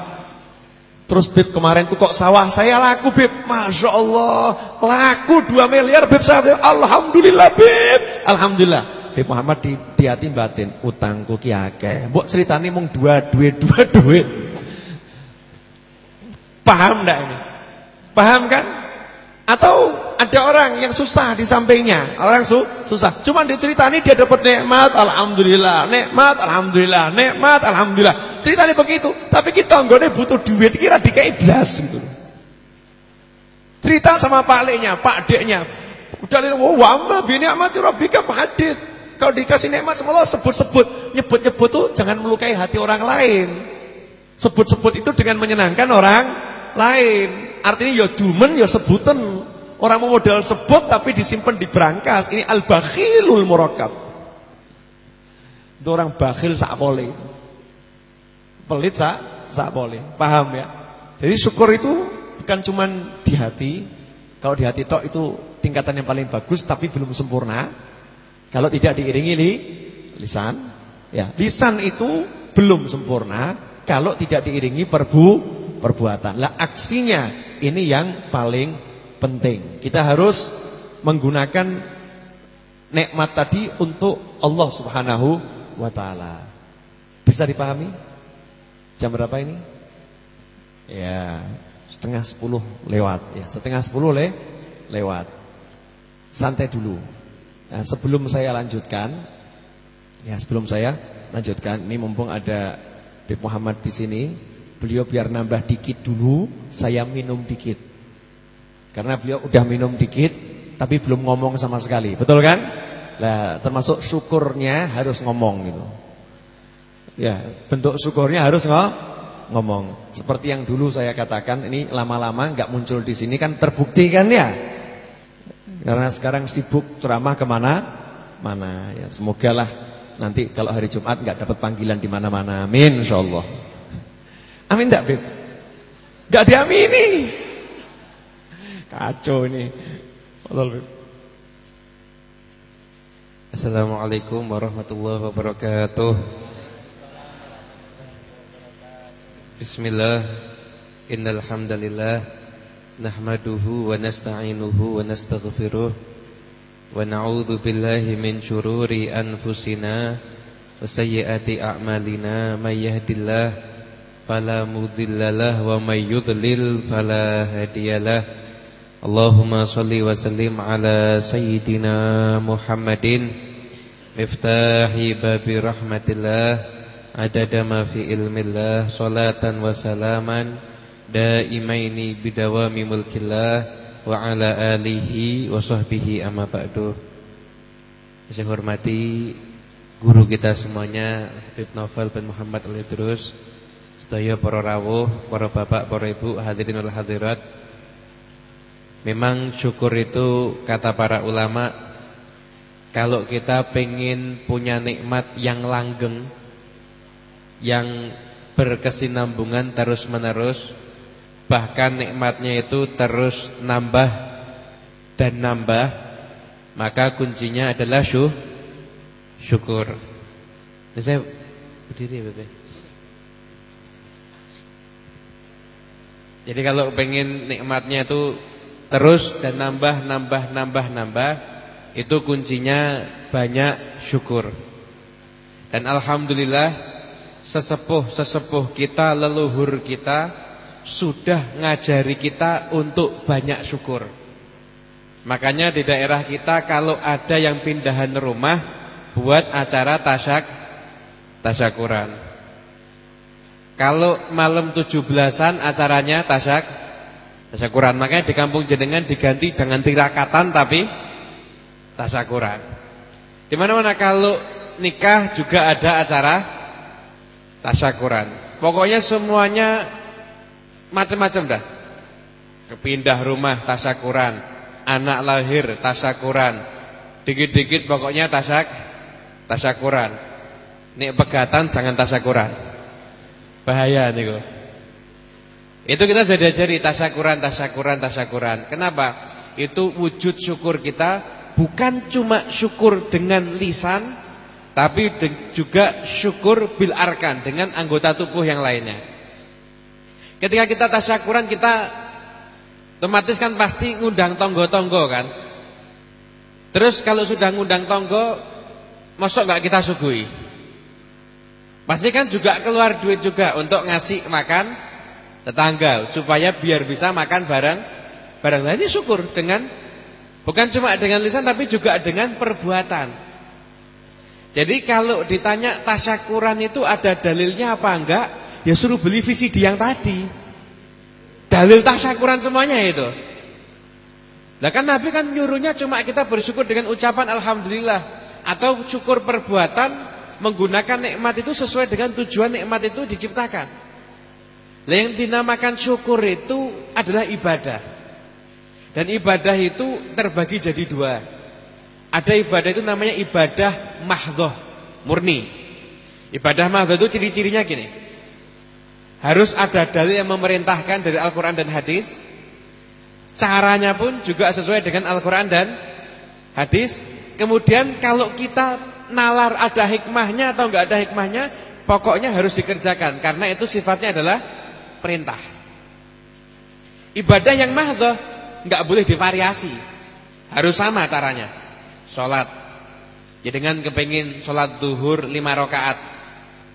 Terus Bib kemarin tuh kok sawah saya laku Bib Masya Allah Laku 2 miliar Bib saya Alhamdulillah Bib Alhamdulillah. Habib Muhammad di, di hati batin utangku ki akeh. Mbok critane mung dua duit dua duit. Paham enggak ini? Paham kan? Atau ada orang yang susah di sampingnya, orang su susah. Cuman diceritani dia dapat nikmat, alhamdulillah, nikmat, alhamdulillah, nikmat, alhamdulillah. Ceritanya begitu, tapi kita nggone butuh duit kira dikai blas gitu. Cerita sama pak leknya, pak deknya. Udah wa wa bi ni'mati rabbika fahadits. Kalau dikasih nikmat sama Allah sebut-sebut, nyebut-nyebut tuh jangan melukai hati orang lain. Sebut-sebut itu dengan menyenangkan orang lain. Artinya ya dumen ya sebutan. Orang mau modal sebut tapi disimpan di berangkas. Ini al-bakhilul murakkab. Itu orang bakhil boleh. Pelit sak sak boleh. Paham ya? Jadi syukur itu bukan cuma di hati. Kalau di hati tok itu tingkatan yang paling bagus tapi belum sempurna. Kalau tidak diiringi li, lisan, ya lisan itu belum sempurna kalau tidak diiringi perbu perbuatan. Lah aksinya ini yang paling penting. Kita harus menggunakan nikmat tadi untuk Allah Subhanahu wa taala. Bisa dipahami? Jam berapa ini? Ya, setengah sepuluh lewat ya, setengah sepuluh le lewat. Santai dulu. Nah, sebelum saya lanjutkan, ya sebelum saya lanjutkan, ini mumpung ada Bib Muhammad di sini, beliau biar nambah dikit dulu, saya minum dikit. Karena beliau udah minum dikit, tapi belum ngomong sama sekali, betul kan? Nah, termasuk syukurnya harus ngomong gitu. Ya, bentuk syukurnya harus ngomong. Seperti yang dulu saya katakan, ini lama-lama nggak muncul di sini kan terbukti kan ya? Karena sekarang sibuk ceramah ke mana mana ya semoga lah nanti kalau hari Jumat nggak dapat panggilan di mana-mana amin insyaallah Amin tak Bib? Gak diamini. Kacau ini. Fadol Bib. Assalamualaikum warahmatullahi wabarakatuh. Bismillah. Innalhamdalillah Nahmaduhu wa nasta'inuhu wa nasta'ghfiruh Wa na'udhu billahi min syururi anfusina Wa sayyati a'malina Mayyahdillahi فلا مضل له ومن يضلل فلا هادي له اللهم صل وسلم على سيدنا محمد مفتاح باب رحمة الله عدد ما في علم الله صلاة وسلاما دائمين بدوام ملك الله وعلى آله وصحبه أما بعد Saya hormati guru kita semuanya Habib Novel bin Muhammad Al-Idrus Sedaya para rawuh, para bapak, para ibu, hadirin wal hadirat. Memang syukur itu kata para ulama Kalau kita pengen punya nikmat yang langgeng Yang berkesinambungan terus menerus Bahkan nikmatnya itu terus nambah dan nambah Maka kuncinya adalah syuh, syukur. Saya berdiri ya Bebe Jadi kalau pengen nikmatnya itu terus dan nambah, nambah, nambah, nambah Itu kuncinya banyak syukur Dan Alhamdulillah Sesepuh-sesepuh kita, leluhur kita sudah ngajari kita untuk banyak syukur. Makanya di daerah kita kalau ada yang pindahan rumah buat acara tasyak tasyakuran. Kalau malam 17-an acaranya tasyak tasyakuran. Makanya di kampung jenengan diganti jangan tirakatan tapi tasyakuran. Di mana-mana kalau nikah juga ada acara tasyakuran. Pokoknya semuanya Macam-macam dah. Kepindah rumah tasakuran, anak lahir tasakuran. Dikit-dikit pokoknya tasak tasakuran. Nek pegatan jangan tasakuran. Bahaya niku. Itu kita sudah diajari tasakuran, tasakuran, tasakuran. Kenapa? Itu wujud syukur kita bukan cuma syukur dengan lisan tapi juga syukur bil arkan dengan anggota tubuh yang lainnya. Ketika kita tasyakuran kita otomatis kan pasti ngundang tonggo-tonggo kan. Terus kalau sudah ngundang tonggo, masuk nggak kita sugui? Pasti kan juga keluar duit juga untuk ngasih makan tetangga supaya biar bisa makan bareng bareng. Nah, ini syukur dengan bukan cuma dengan lisan tapi juga dengan perbuatan. Jadi kalau ditanya tasyakuran itu ada dalilnya apa enggak? Ya suruh beli VCD yang tadi. Dalil tasyakuran semuanya itu. Nah kan Nabi kan nyuruhnya cuma kita bersyukur dengan ucapan Alhamdulillah. Atau syukur perbuatan menggunakan nikmat itu sesuai dengan tujuan nikmat itu diciptakan. Nah yang dinamakan syukur itu adalah ibadah. Dan ibadah itu terbagi jadi dua. Ada ibadah itu namanya ibadah mahdoh, murni. Ibadah mahdoh itu ciri-cirinya gini. Harus ada dalil yang memerintahkan dari Al-Quran dan hadis Caranya pun juga sesuai dengan Al-Quran dan hadis Kemudian kalau kita nalar ada hikmahnya atau enggak ada hikmahnya Pokoknya harus dikerjakan Karena itu sifatnya adalah perintah Ibadah yang mahdoh enggak boleh divariasi Harus sama caranya Sholat Ya dengan kepingin sholat duhur lima rakaat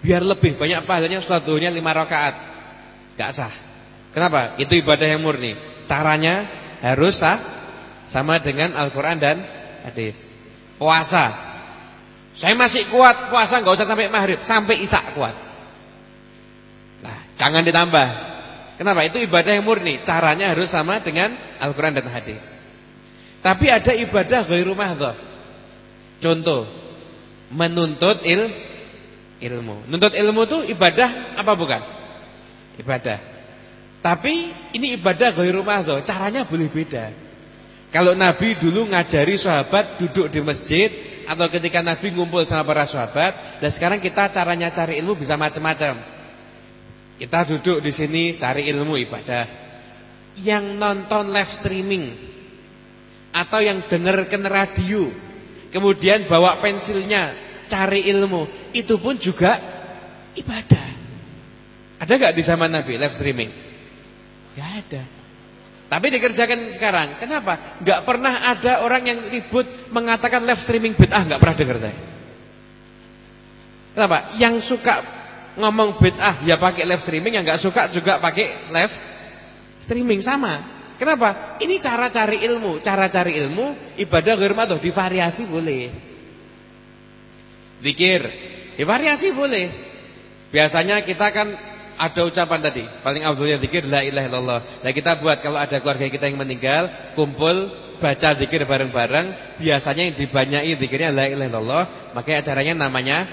Biar lebih banyak pahalanya sholat duhurnya lima rakaat. Gak sah. Kenapa? Itu ibadah yang murni. Caranya harus sah sama dengan Al-Quran dan hadis. Puasa. Saya masih kuat puasa nggak usah sampai maghrib, sampai isak kuat. Nah, jangan ditambah. Kenapa? Itu ibadah yang murni. Caranya harus sama dengan Al-Quran dan hadis. Tapi ada ibadah ghairu mahdhah. Contoh, menuntut il ilmu. Nuntut ilmu itu ibadah apa bukan? Ibadah. Tapi ini ibadah ghairu mahdhu, caranya boleh beda. Kalau Nabi dulu ngajari sahabat duduk di masjid atau ketika Nabi ngumpul sama para sahabat, dan sekarang kita caranya cari ilmu bisa macam-macam. Kita duduk di sini cari ilmu ibadah. Yang nonton live streaming atau yang dengarkan radio, kemudian bawa pensilnya cari ilmu, itu pun juga ibadah. Ada gak di zaman Nabi live streaming? Gak ada. Tapi dikerjakan sekarang. Kenapa? Gak pernah ada orang yang ribut mengatakan live streaming bid'ah, gak pernah dengar saya. Kenapa? Yang suka ngomong bid'ah ya pakai live streaming, yang gak suka juga pakai live streaming sama. Kenapa? Ini cara cari ilmu, cara cari ilmu ibadah ghair divariasi boleh. Zikir, divariasi boleh. Biasanya kita kan ada ucapan tadi, paling afdhalnya zikir la ilaha illallah. Nah, kita buat kalau ada keluarga kita yang meninggal, kumpul baca zikir bareng-bareng, biasanya yang dibanyai zikirnya la ilaha illallah, makanya acaranya namanya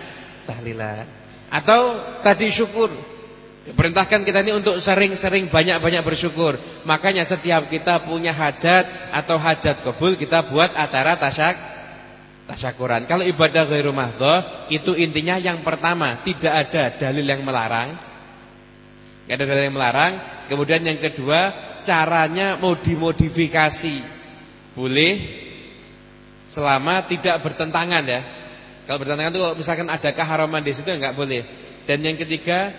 tahlilan. Atau tadi syukur. Perintahkan kita ini untuk sering-sering banyak-banyak bersyukur. Makanya setiap kita punya hajat atau hajat kabul, kita buat acara tasyak tasyakuran. Kalau ibadah ghairu mahdhah, itu intinya yang pertama, tidak ada dalil yang melarang. Gak ada dalil yang melarang. Kemudian yang kedua, caranya mau dimodifikasi. Boleh selama tidak bertentangan ya. Kalau bertentangan itu kalau misalkan ada keharaman di situ enggak boleh. Dan yang ketiga,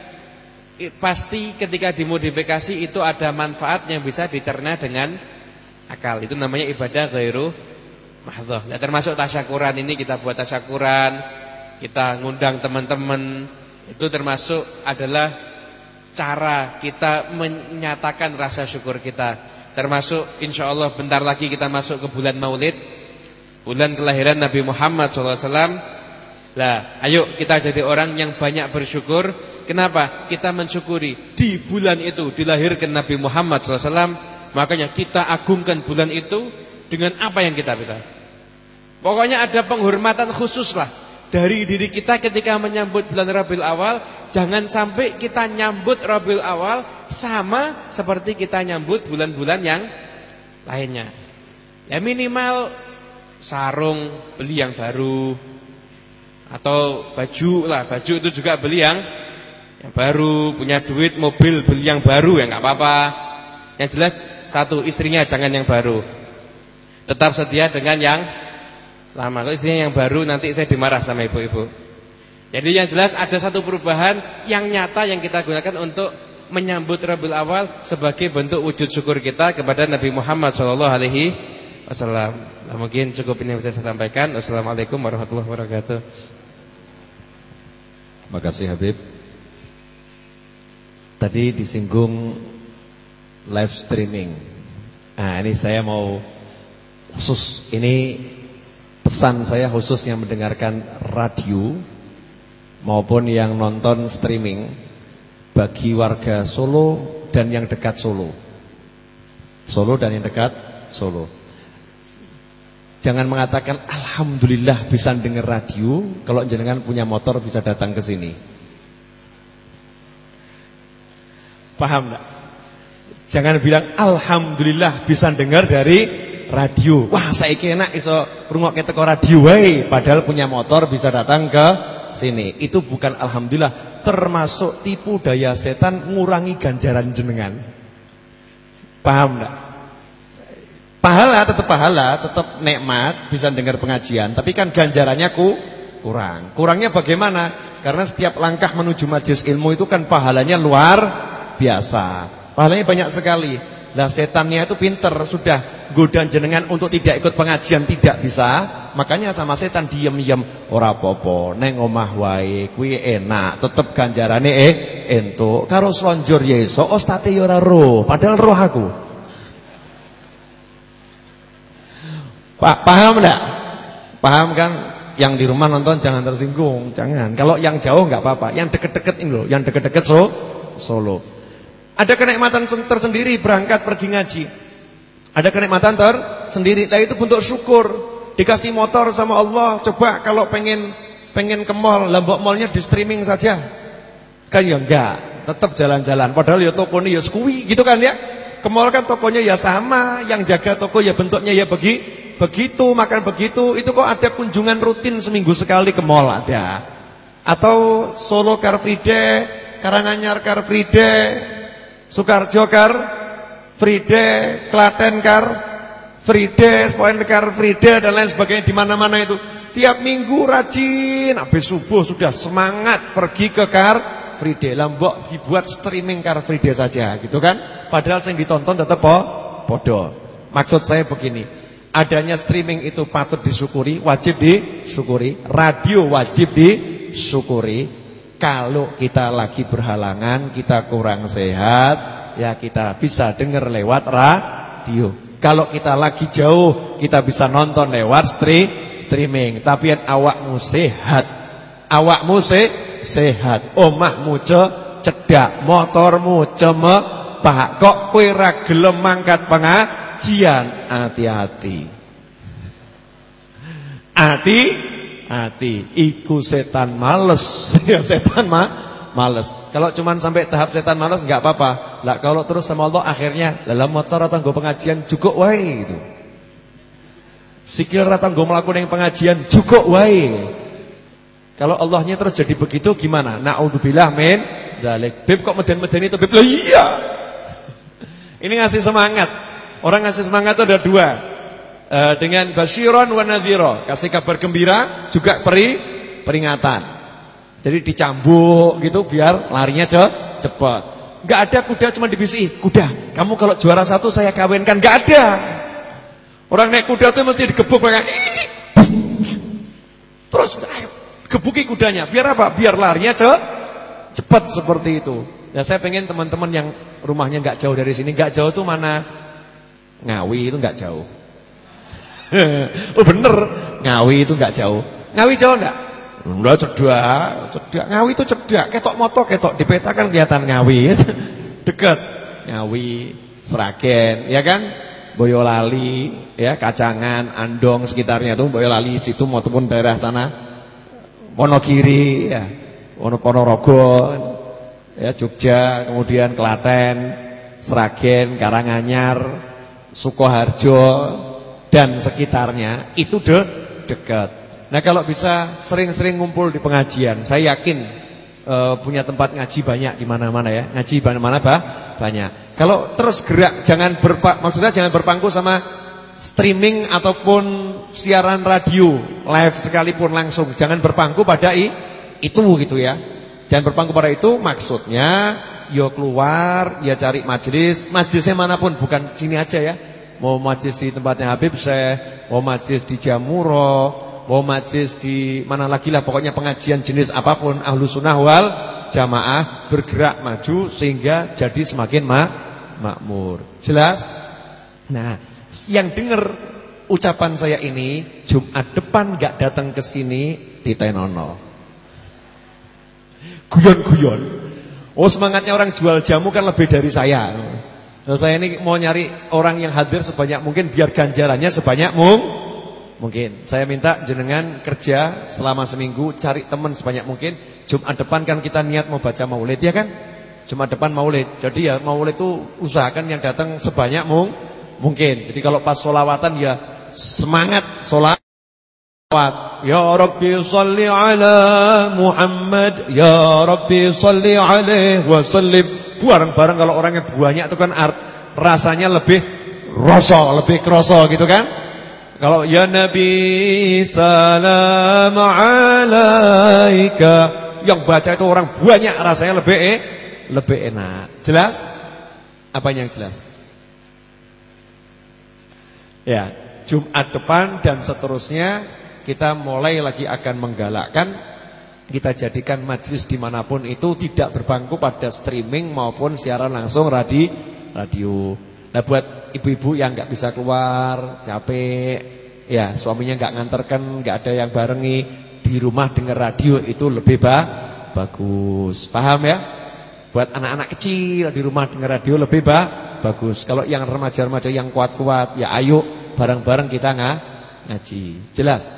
pasti ketika dimodifikasi itu ada manfaat yang bisa dicerna dengan akal. Itu namanya ibadah ghairu mahdhah. Nah, termasuk tasyakuran ini kita buat tasyakuran, kita ngundang teman-teman. Itu termasuk adalah cara kita menyatakan rasa syukur kita. Termasuk insya Allah bentar lagi kita masuk ke bulan Maulid, bulan kelahiran Nabi Muhammad SAW. Lah, ayo kita jadi orang yang banyak bersyukur. Kenapa? Kita mensyukuri di bulan itu dilahirkan Nabi Muhammad SAW. Makanya kita agungkan bulan itu dengan apa yang kita bisa. Pokoknya ada penghormatan khusus lah dari diri kita ketika menyambut bulan Rabiul Awal jangan sampai kita nyambut Rabiul Awal sama seperti kita nyambut bulan-bulan yang lainnya. Ya minimal sarung beli yang baru atau baju lah, baju itu juga beli yang yang baru, punya duit mobil beli yang baru ya nggak apa-apa. Yang jelas satu istrinya jangan yang baru. Tetap setia dengan yang lama. Kalau istrinya yang baru nanti saya dimarah sama ibu-ibu. Jadi yang jelas ada satu perubahan yang nyata yang kita gunakan untuk menyambut Rabiul Awal sebagai bentuk wujud syukur kita kepada Nabi Muhammad sallallahu alaihi wasallam. Nah, mungkin cukup ini yang bisa saya sampaikan. Wassalamualaikum warahmatullahi wabarakatuh. Terima kasih Habib. Tadi disinggung live streaming. Nah, ini saya mau khusus ini Pesan saya khusus yang mendengarkan radio maupun yang nonton streaming bagi warga Solo dan yang dekat Solo. Solo dan yang dekat Solo. Jangan mengatakan alhamdulillah bisa dengar radio kalau jenengan punya motor bisa datang ke sini. Paham enggak? Jangan bilang alhamdulillah bisa dengar dari radio. Wah, saiki enak iso rungokke teko radio wae, padahal punya motor bisa datang ke sini. Itu bukan alhamdulillah, termasuk tipu daya setan ngurangi ganjaran jenengan. Paham enggak? Pahala tetap pahala, tetap nikmat, bisa dengar pengajian, tapi kan ganjarannya ku kurang. Kurangnya bagaimana? Karena setiap langkah menuju majlis ilmu itu kan pahalanya luar biasa. Pahalanya banyak sekali. Lah setannya itu pinter Sudah godaan jenengan untuk tidak ikut pengajian Tidak bisa. Makanya sama setan diem-diem Ora popo Neng omah wae Kui enak Tetep ganjarane eh Ento Karo selonjor yeso Ostate yora roh Padahal roh aku. Pak paham enggak? Paham kan? Yang di rumah nonton jangan tersinggung Jangan. Kalau yang jauh enggak apa-apa. Yang deket-deket ini loh Yang deket-deket so Solo ada kenikmatan tersendiri berangkat pergi ngaji. Ada kenikmatan tersendiri. Nah itu bentuk syukur. Dikasih motor sama Allah. Coba kalau pengen pengen ke mall, lambok mallnya di streaming saja. Kan ya enggak. Tetap jalan-jalan. Padahal ya ini ya sekui gitu kan ya. Ke mall kan tokonya ya sama. Yang jaga toko ya bentuknya ya begi, begitu. Makan begitu. Itu kok ada kunjungan rutin seminggu sekali ke mall ada. Atau Solo Car Free Day, Karanganyar Car Free Day, Sukarjo Kar Fride, Klaten Kar Fride, Spoen Kar Fride dan lain sebagainya di mana-mana itu. Tiap minggu rajin, habis subuh sudah semangat pergi ke Kar Fride. Lambok dibuat streaming Kar Fride saja gitu kan. Padahal yang ditonton tetap oh, podo. Maksud saya begini, adanya streaming itu patut disyukuri, wajib disyukuri, radio wajib disyukuri. Kalau kita lagi berhalangan, kita kurang sehat, ya kita bisa dengar lewat radio. Kalau kita lagi jauh, kita bisa nonton lewat stream, streaming. Tapi yang awakmu sehat, awakmu se sehat, omahmu ce cedak, motormu ceme pak kok kowe ra gelem mangkat pengajian, hati-hati. Hati, hati. Iku setan males, ya setan mah males. Kalau cuman sampai tahap setan males nggak apa-apa. Lah kalau terus sama Allah akhirnya dalam motor atau gue pengajian cukup wae gitu. Sikil rata gue melakukan yang pengajian cukup wae. Kalau Allahnya terus jadi begitu gimana? Naudzubillah min dzalik. Beb kok meden-meden itu beb? Lah iya. Ini ngasih semangat. Orang ngasih semangat itu ada dua. E, dengan basyiron wa nadhira, kasih kabar gembira, juga peri peringatan. Jadi dicambuk gitu biar larinya ce cepat. Enggak ada kuda cuma dibisi. Kuda, kamu kalau juara satu saya kawinkan. Enggak ada. Orang naik kuda itu mesti digebuk kayak Terus ayo gebuki kudanya. Biar apa? Biar larinya ce cepat seperti itu. Ya saya pengen teman-teman yang rumahnya nggak jauh dari sini, nggak jauh tuh mana? Ngawi itu nggak jauh. oh bener, Ngawi itu nggak jauh. Ngawi jauh enggak? Enggak cedak, cedak. Ngawi itu cedak, ketok moto ketok di peta kan kelihatan Ngawi. Dekat. Ngawi, Seragen, ya kan? Boyolali, ya Kacangan, Andong sekitarnya tuh Boyolali situ maupun daerah sana Wonogiri ya, Ponorogo ya Jogja, kemudian Klaten, Sragen, Karanganyar, Sukoharjo dan sekitarnya itu de dekat. Nah, kalau bisa sering-sering ngumpul di pengajian, saya yakin e, punya tempat ngaji banyak di mana-mana ya. Ngaji mana-mana bah, banyak. Kalau terus gerak jangan berpa maksudnya jangan berpangku sama streaming ataupun siaran radio live sekalipun langsung jangan berpangku pada i, itu gitu ya jangan berpangku pada itu maksudnya yo keluar ya cari majelis majelisnya mana pun bukan sini aja ya mau majelis di tempatnya Habib Syekh mau majelis di Jamuro mau majelis di mana lagi lah pokoknya pengajian jenis apa pun ahlu sunnah wal jamaah bergerak maju sehingga jadi semakin ma makmur jelas nah yang dengar ucapan saya ini Jumat depan gak datang ke sini titenono. Guyon-guyon. Oh semangatnya orang jual jamu kan lebih dari saya. Nah, saya ini mau nyari orang yang hadir sebanyak mungkin biar ganjarannya sebanyak mung mungkin. Saya minta jenengan kerja selama seminggu cari teman sebanyak mungkin. Jumat depan kan kita niat mau baca maulid ya kan? Jumat depan maulid. Jadi ya maulid itu usahakan yang datang sebanyak mung Mungkin. Jadi kalau pas solawatan ya semangat solawat. Ya Rabbi salli ala Muhammad. Ya Rabbi salli alaihi wasallim. Bareng-bareng kalau orangnya banyak itu kan art, rasanya lebih rasa, lebih kroso gitu kan. Kalau ya Nabi salam alaika yang baca itu orang banyak rasanya lebih eh, lebih enak. Jelas? Apa yang jelas? Ya, Jumat depan dan seterusnya kita mulai lagi akan menggalakkan kita jadikan majlis di mana pun itu tidak berbangku pada streaming maupun siaran langsung radi, radio. Nah buat ibu-ibu yang nggak bisa keluar, capek, ya suaminya nggak nganterkan, nggak ada yang barengi di rumah dengar radio itu lebih bah, bagus. Paham ya? Buat anak-anak kecil di rumah dengar radio lebih bah, bagus. Kalau yang remaja-remaja yang kuat-kuat, ya ayo bareng-bareng kita nggak ngaji. Jelas.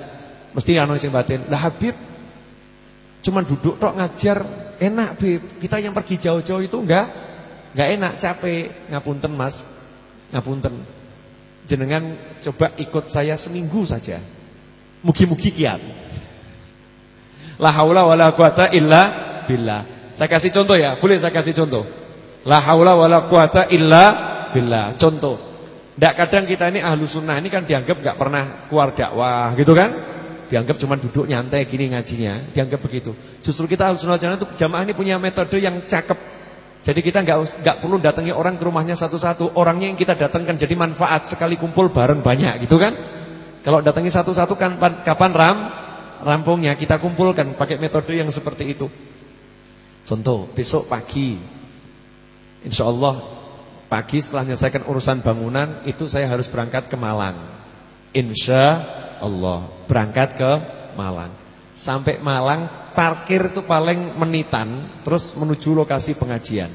Mesti anu sing batin. Lah Habib cuman duduk tok ngajar enak, Bib. Kita yang pergi jauh-jauh itu enggak enggak enak, capek. Ngapunten, Mas. Ngapunten. Jenengan coba ikut saya seminggu saja. Mugi-mugi kiat. La haula wala quwata illa billah. Saya kasih contoh ya, boleh saya kasih contoh. La haula wala quwata illa billah. Contoh. Tidak kadang kita ini ahlu sunnah ini kan dianggap gak pernah keluar dakwah gitu kan? Dianggap cuma duduk nyantai gini ngajinya, dianggap begitu. Justru kita ahlu sunnah itu jamaah ini punya metode yang cakep. Jadi kita nggak nggak perlu datangi orang ke rumahnya satu-satu. Orangnya yang kita datangkan jadi manfaat sekali kumpul bareng banyak gitu kan? Kalau datangi satu-satu kan kapan ram rampungnya kita kumpulkan pakai metode yang seperti itu. Contoh besok pagi, insya Allah pagi setelah menyelesaikan urusan bangunan itu saya harus berangkat ke Malang. Insya Allah berangkat ke Malang. Sampai Malang parkir itu paling menitan terus menuju lokasi pengajian.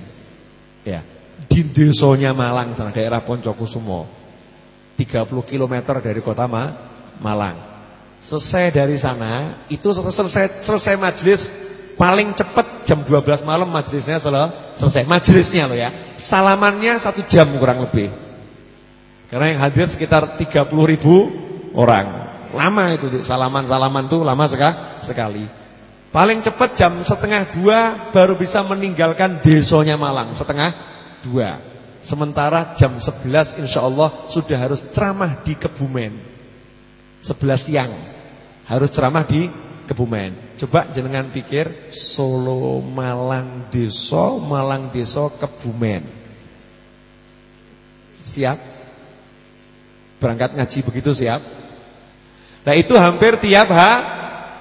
Ya, di desanya Malang sana daerah Poncokusumo. 30 km dari kota Ma, Malang. Selesai dari sana, itu selesai selesai majelis paling cepat jam 12 malam majelisnya selesai. Majelisnya loh ya. Salamannya satu jam kurang lebih. Karena yang hadir sekitar 30 ribu orang. Lama itu salaman-salaman tuh lama sekali. Paling cepat jam setengah dua baru bisa meninggalkan desanya Malang setengah dua. Sementara jam sebelas insya Allah sudah harus ceramah di Kebumen. Sebelas siang harus ceramah di Kebumen. Coba jenengan pikir Solo Malang Deso, Malang Deso Kebumen. Siap? Berangkat ngaji begitu siap? Nah itu hampir tiap ha,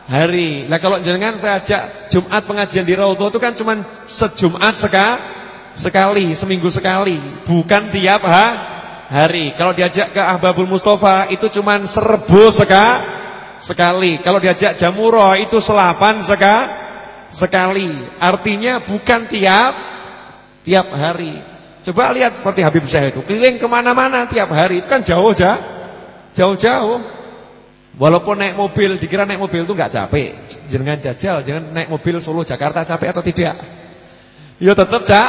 hari. Nah kalau jenengan saya ajak Jumat pengajian di Raudhah itu kan cuma sejumat seka, sekali, seminggu sekali, bukan tiap ha, hari. Kalau diajak ke Ahbabul Mustafa itu cuma serbu seka, sekali. Kalau diajak Jamuro itu selapan seka, sekali. Artinya bukan tiap tiap hari. Coba lihat seperti Habib Syekh itu keliling ke mana-mana tiap hari itu kan jauh jauh, jauh-jauh. Walaupun naik mobil, dikira naik mobil itu nggak capek. Jangan jajal, jangan naik mobil Solo Jakarta capek atau tidak? Ya tetap ca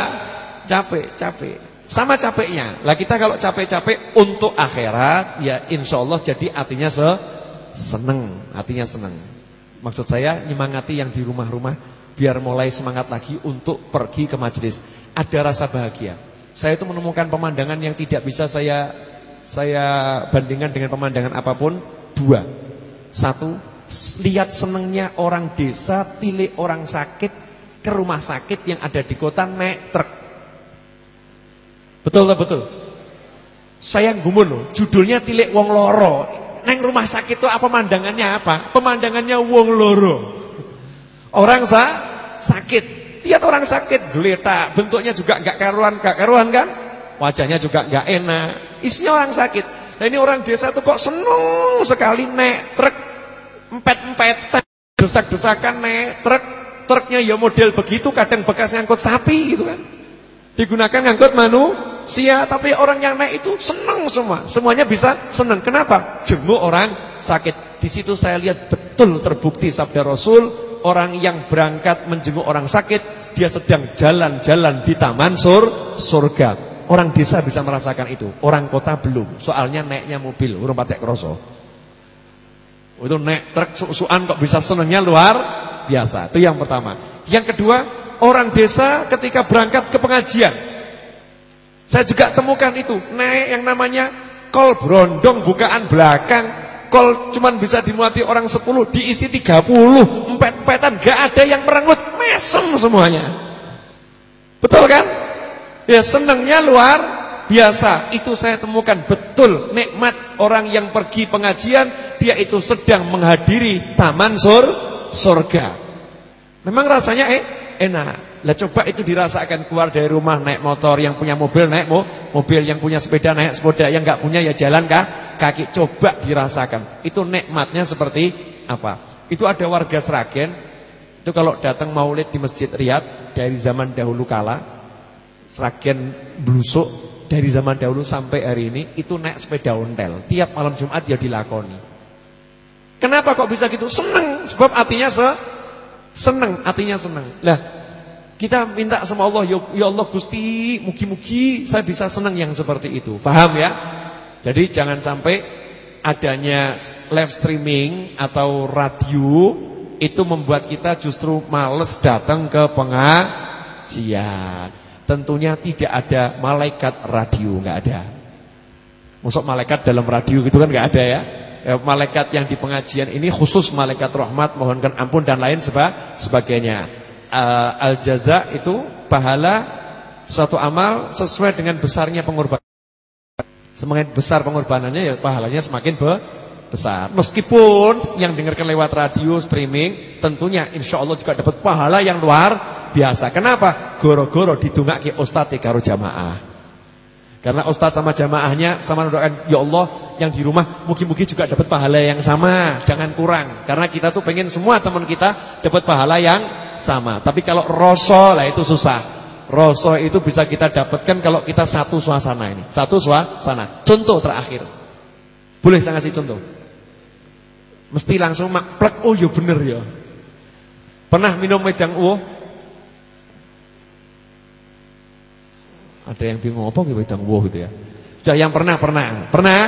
capek, capek. Sama capeknya. Lah kita kalau capek-capek untuk akhirat, ya insya Allah jadi artinya se seneng, artinya seneng. Maksud saya nyemangati yang di rumah-rumah biar mulai semangat lagi untuk pergi ke majelis. Ada rasa bahagia. Saya itu menemukan pemandangan yang tidak bisa saya saya bandingkan dengan pemandangan apa pun Dua Satu Lihat senengnya orang desa Tilik orang sakit Ke rumah sakit yang ada di kota Naik truk. Betul tak betul? Saya gumun loh Judulnya tilik wong loro. Neng rumah sakit itu apa pemandangannya apa? Pemandangannya wong loro. Orang sa sakit. Lihat orang sakit geletak. Bentuknya juga gak karuan Gak karuan kan? Wajahnya juga gak enak. Isinya orang sakit Nah ini orang desa tuh kok seneng sekali naik truk empet-empetan, desak-desakan naik truk. Truknya ya model begitu, kadang bekas ngangkut sapi gitu kan. Digunakan ngangkut manusia, tapi orang yang naik itu seneng semua. Semuanya bisa seneng. Kenapa? Jenguk orang sakit. Di situ saya lihat betul terbukti sabda Rasul, orang yang berangkat menjenguk orang sakit, dia sedang jalan-jalan di taman sur surga. Orang desa bisa merasakan itu, orang kota belum. Soalnya naiknya mobil, urung patek kroso. Itu naik truk susuan kok bisa senangnya luar biasa. Itu yang pertama. Yang kedua, orang desa ketika berangkat ke pengajian. Saya juga temukan itu, naik yang namanya kol brondong bukaan belakang. Kol cuman bisa dimuati orang 10, diisi 30, empet-empetan, gak ada yang merengut, mesem semuanya. Betul kan? Ya senangnya luar biasa. Itu saya temukan betul nikmat orang yang pergi pengajian, dia itu sedang menghadiri taman sur surga. Memang rasanya eh enak. Lah coba itu dirasakan keluar dari rumah naik motor, yang punya mobil naik mo, mobil, yang punya sepeda naik sepeda, yang nggak punya ya jalan kah? kaki. Coba dirasakan. Itu nikmatnya seperti apa? Itu ada warga Seragen itu kalau datang maulid di Masjid Riyad dari zaman dahulu kala Seragen blusuk dari zaman dahulu sampai hari ini itu naik sepeda ontel. Tiap malam Jumat dia dilakoni. Kenapa kok bisa gitu? Seneng, sebab artinya se seneng, artinya seneng. Lah, kita minta sama Allah, ya, ya Allah Gusti, mugi-mugi saya bisa seneng yang seperti itu. Faham ya? Jadi jangan sampai adanya live streaming atau radio itu membuat kita justru males datang ke pengajian. Tentunya tidak ada malaikat radio, nggak ada. Masuk malaikat dalam radio gitu kan nggak ada ya. ya. Malaikat yang di pengajian ini khusus malaikat rahmat, mohonkan ampun dan lain seba, sebagainya. Uh, al jaza itu pahala suatu amal sesuai dengan besarnya pengorbanan. Semakin besar pengorbanannya ya pahalanya semakin be besar. Meskipun yang dengarkan lewat radio streaming tentunya insya Allah juga dapat pahala yang luar biasa. Kenapa? Goro-goro didongake ustadz karo jamaah. Karena ustadz sama jamaahnya sama mendoakan ya Allah yang di rumah mungkin-mungkin juga dapat pahala yang sama, jangan kurang. Karena kita tuh pengen semua teman kita dapat pahala yang sama. Tapi kalau rasa lah itu susah. Rasa itu bisa kita dapatkan kalau kita satu suasana ini, satu suasana. Contoh terakhir. Boleh saya ngasih contoh? Mesti langsung makplek, oh ya bener ya. Pernah minum wedang uwo? Ada yang bingung apa gitu wedang woh gitu ya. Sudah yang pernah pernah, pernah,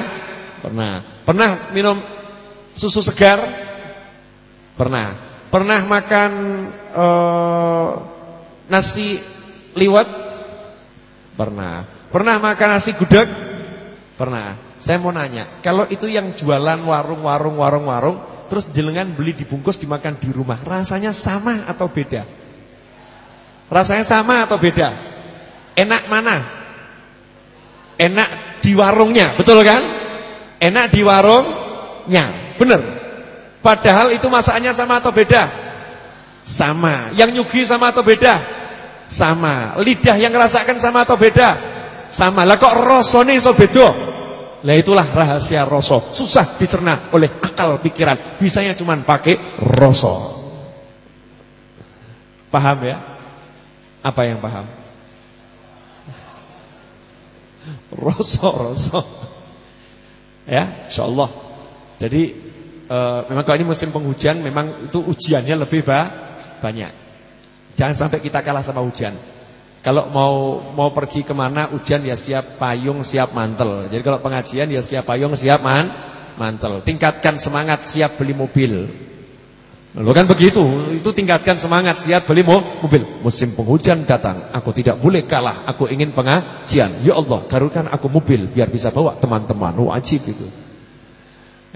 pernah, pernah minum susu segar, pernah, pernah makan uh, nasi liwet, pernah, pernah makan nasi gudeg, pernah. Saya mau nanya, kalau itu yang jualan warung-warung, warung-warung, terus jelengan beli dibungkus dimakan di rumah, rasanya sama atau beda? Rasanya sama atau beda? Enak mana? Enak di warungnya, betul kan? Enak di warungnya, benar. Padahal itu masakannya sama atau beda? Sama. Yang nyugi sama atau beda? Sama. Lidah yang ngerasakan sama atau beda? Sama. Lah kok rasane iso beda? Lah itulah rahasia rasa. Susah dicerna oleh akal pikiran. Bisanya cuma pakai rasa. Paham ya? Apa yang paham? Rasa-rasa. Ya, insyaallah. Jadi e, memang kalau ini musim penghujan memang itu ujiannya lebih ba banyak. Jangan sampai kita kalah sama hujan. Kalau mau mau pergi ke mana hujan ya siap payung, siap mantel. Jadi kalau pengajian ya siap payung, siap man mantel. Tingkatkan semangat siap beli mobil. Lalu kan begitu, itu tingkatkan semangat siap beli mobil. Musim penghujan datang, aku tidak boleh kalah, aku ingin pengajian. Ya Allah, karukan aku mobil biar bisa bawa teman-teman. Oh, wajib itu.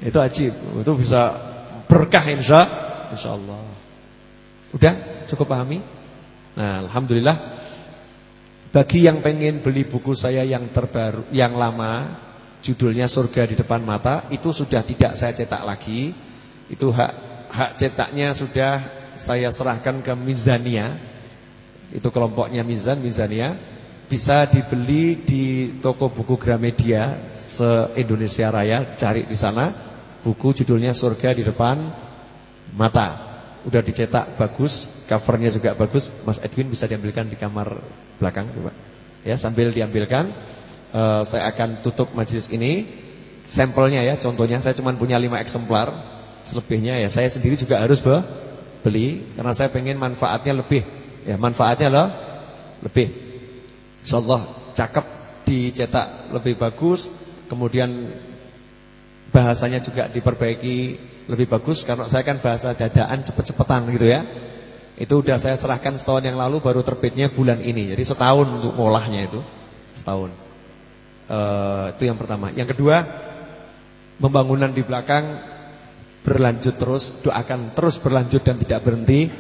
Itu wajib, itu bisa berkah insya, insya Allah. Udah, cukup pahami? Nah, Alhamdulillah. Bagi yang pengen beli buku saya yang terbaru, yang lama, judulnya Surga di Depan Mata, itu sudah tidak saya cetak lagi. Itu hak hak cetaknya sudah saya serahkan ke Mizania. Itu kelompoknya Mizan, Mizania. Bisa dibeli di toko buku Gramedia se-Indonesia Raya, cari di sana. Buku judulnya Surga di Depan Mata. Udah dicetak bagus, covernya juga bagus. Mas Edwin bisa diambilkan di kamar belakang coba. Ya, sambil diambilkan uh, saya akan tutup majelis ini. Sampelnya ya, contohnya saya cuma punya 5 eksemplar. Selebihnya ya saya sendiri juga harus be beli karena saya pengen manfaatnya lebih. Ya, manfaatnya loh lebih. Insyaallah cakep dicetak lebih bagus, kemudian bahasanya juga diperbaiki lebih bagus karena saya kan bahasa dadaan cepet-cepetan gitu ya. Itu udah saya serahkan setahun yang lalu baru terbitnya bulan ini. Jadi setahun untuk ngolahnya itu. Setahun. Uh, itu yang pertama. Yang kedua, pembangunan di belakang berlanjut terus, doakan terus berlanjut dan tidak berhenti.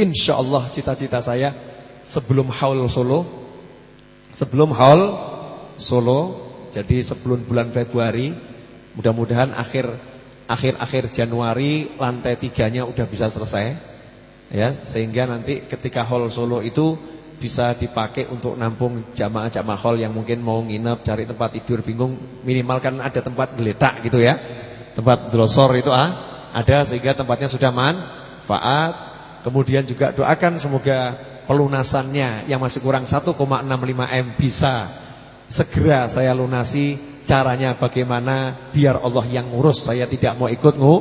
Insya Allah cita-cita saya sebelum haul Solo, sebelum haul Solo, jadi sebelum bulan Februari, mudah-mudahan akhir akhir akhir Januari lantai tiganya udah bisa selesai, ya sehingga nanti ketika haul Solo itu bisa dipakai untuk nampung jamaah-jamaah hall yang mungkin mau nginep cari tempat tidur bingung minimal kan ada tempat geletak gitu ya tempat drosor itu ah, ada sehingga tempatnya sudah manfaat. Kemudian juga doakan semoga pelunasannya yang masih kurang 1,65 M bisa segera saya lunasi. Caranya bagaimana biar Allah yang ngurus. Saya tidak mau ikut ngu,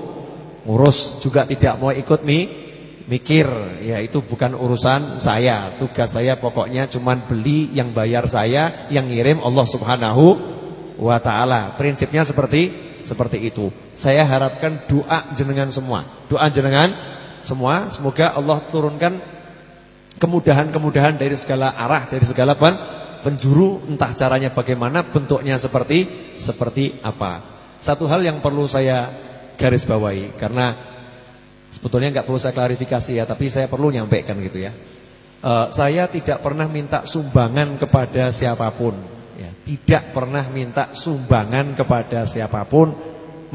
ngurus juga tidak mau ikut mi, mikir. Ya itu bukan urusan saya. Tugas saya pokoknya cuman beli yang bayar saya, yang ngirim Allah Subhanahu wa taala. Prinsipnya seperti seperti itu. Saya harapkan doa jenengan semua. Doa jenengan semua semoga Allah turunkan kemudahan-kemudahan dari segala arah, dari segala pen, penjuru entah caranya bagaimana, bentuknya seperti seperti apa. Satu hal yang perlu saya garis bawahi karena sebetulnya nggak perlu saya klarifikasi ya, tapi saya perlu nyampaikan gitu ya. uh, saya tidak pernah minta sumbangan kepada siapa pun. Ya, tidak pernah minta sumbangan kepada siapa pun,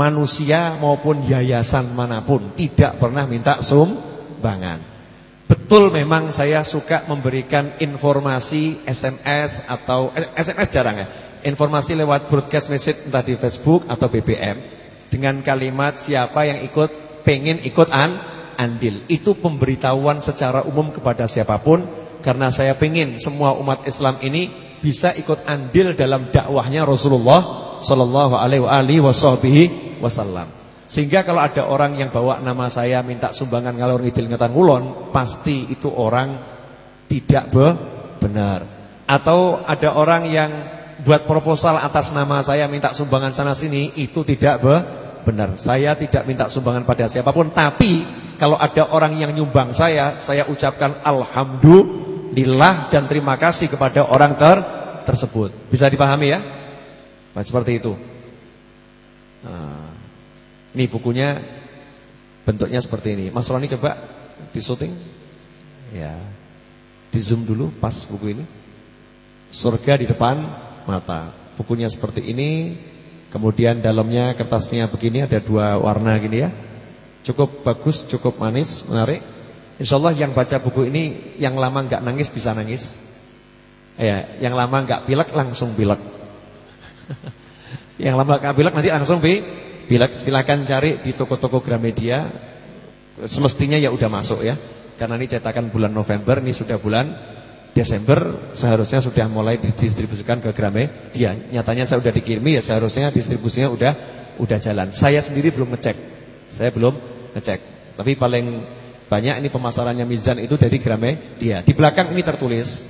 manusia maupun yayasan mana pun. Tidak pernah minta sumbangan. Betul memang saya suka memberikan informasi SMS atau eh, SMS jarang ya. Informasi lewat broadcast message entah di Facebook atau BBM dengan kalimat siapa yang ikut pengen ikut an andil. Itu pemberitahuan secara umum kepada siapa pun karena saya pengen semua umat Islam ini bisa ikut andil dalam dakwahnya Rasulullah sallallahu alaihi wasallam. Sehingga kalau ada orang yang bawa nama saya minta sumbangan ngalor ngidil ngetan ngulon, pasti itu orang tidak be benar. Atau ada orang yang buat proposal atas nama saya minta sumbangan sana sini, itu tidak be benar. Saya tidak minta sumbangan pada siapa pun, tapi kalau ada orang yang nyumbang saya, saya ucapkan alhamdulillah dan terima kasih kepada orang ter tersebut. Bisa dipahami ya? Nah, seperti itu. Nah. Ini bukunya bentuknya seperti ini. Mas Roni coba di syuting. Ya. Di zoom dulu pas buku ini. Surga di depan mata. Bukunya seperti ini. Kemudian dalamnya kertasnya begini ada dua warna gini ya. Cukup bagus, cukup manis, menarik. Insya Allah yang baca buku ini yang lama nggak nangis bisa nangis. Ya, yang lama nggak pilek langsung pilek. yang lama nggak pilek nanti langsung bi Bila silakan cari di toko-toko Gramedia. Semestinya ya udah masuk ya. Karena ini cetakan bulan November, ini sudah bulan Desember seharusnya sudah mulai didistribusikan ke Gramedia. Nyatanya saya sudah dikirimi ya seharusnya distribusinya udah udah jalan. Saya sendiri belum ngecek. Saya belum ngecek. Tapi paling banyak ini pemasarannya Mizan itu dari Gramedia. Di belakang ini tertulis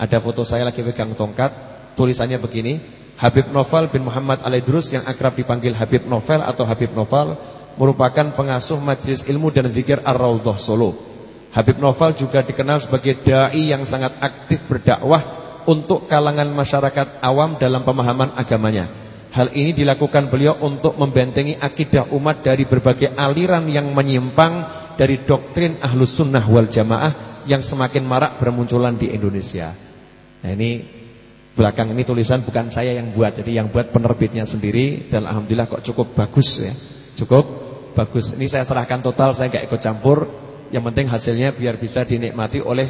ada foto saya lagi pegang tongkat, tulisannya begini, Habib Novel bin Muhammad Al-Idrus yang akrab dipanggil Habib Novel atau Habib Novel merupakan pengasuh Majelis Ilmu dan Zikir Ar-Raudhah Solo. Habib Novel juga dikenal sebagai dai yang sangat aktif berdakwah untuk kalangan masyarakat awam dalam pemahaman agamanya. Hal ini dilakukan beliau untuk membentengi akidah umat dari berbagai aliran yang menyimpang dari doktrin ahlus sunnah wal jamaah yang semakin marak bermunculan di Indonesia. Nah ini belakang ini tulisan bukan saya yang buat, jadi yang buat penerbitnya sendiri dan alhamdulillah kok cukup bagus ya. Cukup bagus. Ini saya serahkan total, saya nggak ikut campur. Yang penting hasilnya biar bisa dinikmati oleh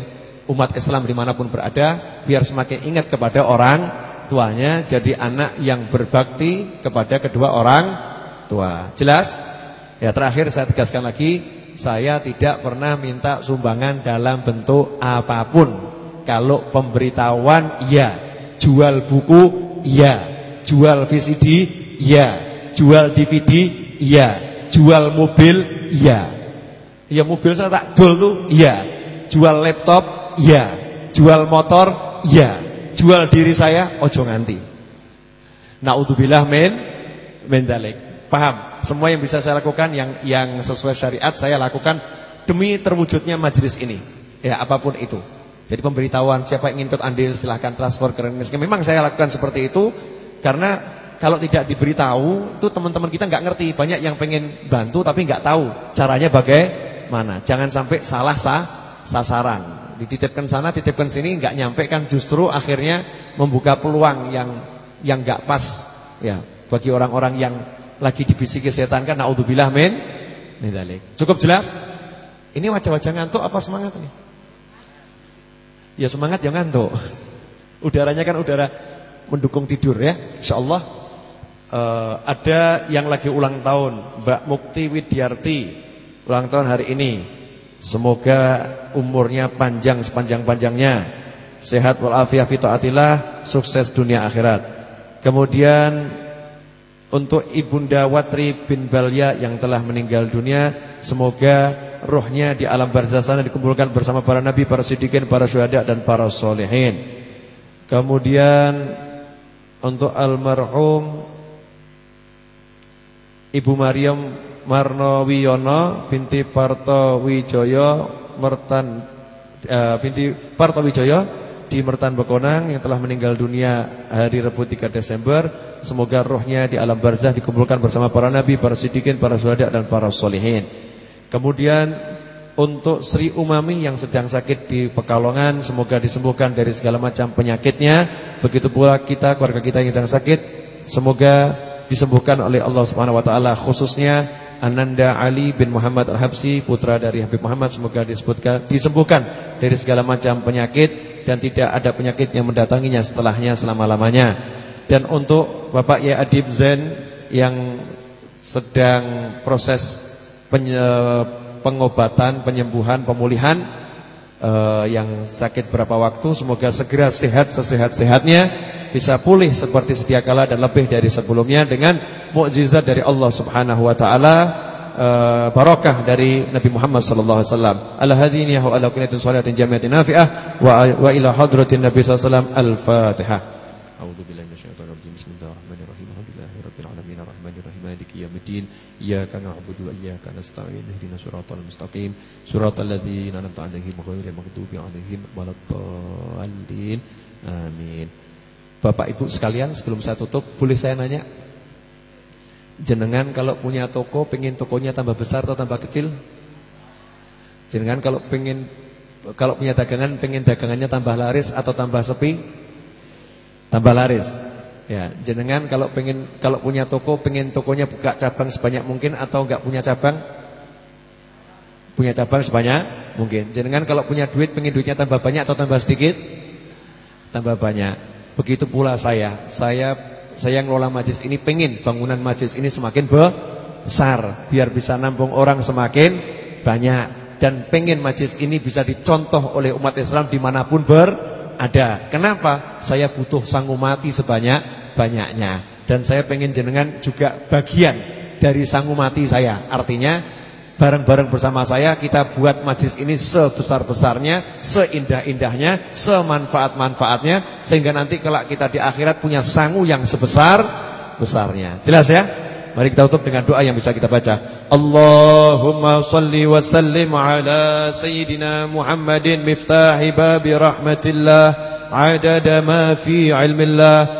umat Islam di mana pun berada, biar semakin ingat kepada orang tuanya, jadi anak yang berbakti kepada kedua orang tua. Jelas? Ya terakhir saya tegaskan lagi, saya tidak pernah minta sumbangan dalam bentuk apa pun. Kalau pemberitahuan, iya Jual buku, iya. Jual VCD, iya. Jual DVD, iya. Jual mobil, iya. Ya mobil saya tak jual tuh, iya. Jual laptop, iya. Jual motor, iya. Jual diri saya, ojo nganti. Naudzubillah min min dalik. Paham? Semua yang bisa saya lakukan yang yang sesuai syariat saya lakukan demi terwujudnya majelis ini. Ya, apa pun itu. Jadi pemberitahuan siapa yang ingin ikut andil silahkan transfer ke rekening. Memang saya lakukan seperti itu karena kalau tidak diberitahu itu teman-teman kita nggak ngerti. Banyak yang pengen bantu tapi nggak tahu caranya bagaimana. Jangan sampai salah sah, sasaran. Dititipkan sana, titipkan sini nggak nyampe kan justru akhirnya membuka peluang yang yang nggak pas ya bagi orang-orang yang lagi dibisiki setan kan naudzubillah min min Cukup jelas? Ini wajah-wajah ngantuk apa semangat nih? Ya semangat jangan ngantuk. Udaranya kan udara mendukung tidur ya. Insyaallah uh, ada yang lagi ulang tahun, Mbak Mukti Widyarti. Ulang tahun hari ini. Semoga umurnya panjang sepanjang-panjangnya. Sehat walafiat fi taatillah, sukses dunia akhirat. Kemudian untuk Ibunda Watri bin Balya yang telah meninggal dunia, semoga rohnya di alam barzah sana dikumpulkan bersama para nabi, para siddiqin, para syuhada dan para solehin. Kemudian untuk almarhum Ibu Maryam Marnowiyono binti Parto Wijoyo Mertan uh, binti Parto Wijoyo di Mertan Bekonang yang telah meninggal dunia hari Rabu 3 Desember. Semoga rohnya di alam barzah dikumpulkan bersama para nabi, para siddiqin, para syuhada dan para solehin. Kemudian untuk Sri Umami yang sedang sakit di Pekalongan semoga disembuhkan dari segala macam penyakitnya. Begitu pula kita keluarga kita yang sedang sakit semoga disembuhkan oleh Allah Subhanahu wa taala khususnya Ananda Ali bin Muhammad Al-Habsi putra dari Habib Muhammad semoga disebutkan disembuhkan dari segala macam penyakit dan tidak ada penyakit yang mendatanginya setelahnya selama-lamanya. Dan untuk Bapak Ya Adib Zen yang sedang proses pengobatan, penyembuhan, pemulihan uh, yang sakit berapa waktu semoga segera sehat sesehat-sehatnya bisa pulih seperti sedia kala dan lebih dari sebelumnya dengan mukjizat dari Allah Subhanahu wa taala uh, barakah dari Nabi Muhammad sallallahu alaihi wasallam. Ala hadinihi wa ala kunatin salatin jamiatin nafi'ah wa, wa ila hadratin Nabi sallallahu alaihi wasallam al-Fatihah. A'udzu billahi minasyaitonir rajim bismillahirrahmanirrahim. Alhamdulillahirabbil alamin. Arrahmanir rahim maliki yaumiddin إياك نعبد وإياك نستعين اهدنا الصراط المستقيم صراط الذين أنعمت عليهم غير المغضوب عليهم ولا الضالين آمين Bapak Ibu sekalian sebelum saya tutup boleh saya nanya Jenengan kalau punya toko pengen tokonya tambah besar atau tambah kecil? Jenengan kalau pengen kalau punya dagangan pengen dagangannya tambah laris atau tambah sepi? Tambah laris. Ya, jenengan kalau pengen kalau punya toko pengen tokonya buka cabang sebanyak mungkin atau enggak punya cabang? Punya cabang sebanyak mungkin. Jenengan kalau punya duit pengen duitnya tambah banyak atau tambah sedikit? Tambah banyak. Begitu pula saya. Saya saya ngelola majlis ini pengen bangunan majlis ini semakin besar biar bisa nampung orang semakin banyak dan pengen majlis ini bisa dicontoh oleh umat Islam di mana pun berada. Kenapa? Saya butuh sanggup mati sebanyak banyaknya dan saya pengen jenengan juga bagian dari sanggup mati saya. Artinya bareng-bareng bersama saya kita buat majlis ini sebesar-besarnya, seindah-indahnya, semanfaat-manfaatnya sehingga nanti kalau kita di akhirat punya sangu yang sebesar-besarnya. Jelas ya? Mari kita tutup dengan doa yang bisa kita baca. Allahumma salli wa sallim ala sayyidina Muhammadin miftahi babi rahmatillah adada ma fi ilmillah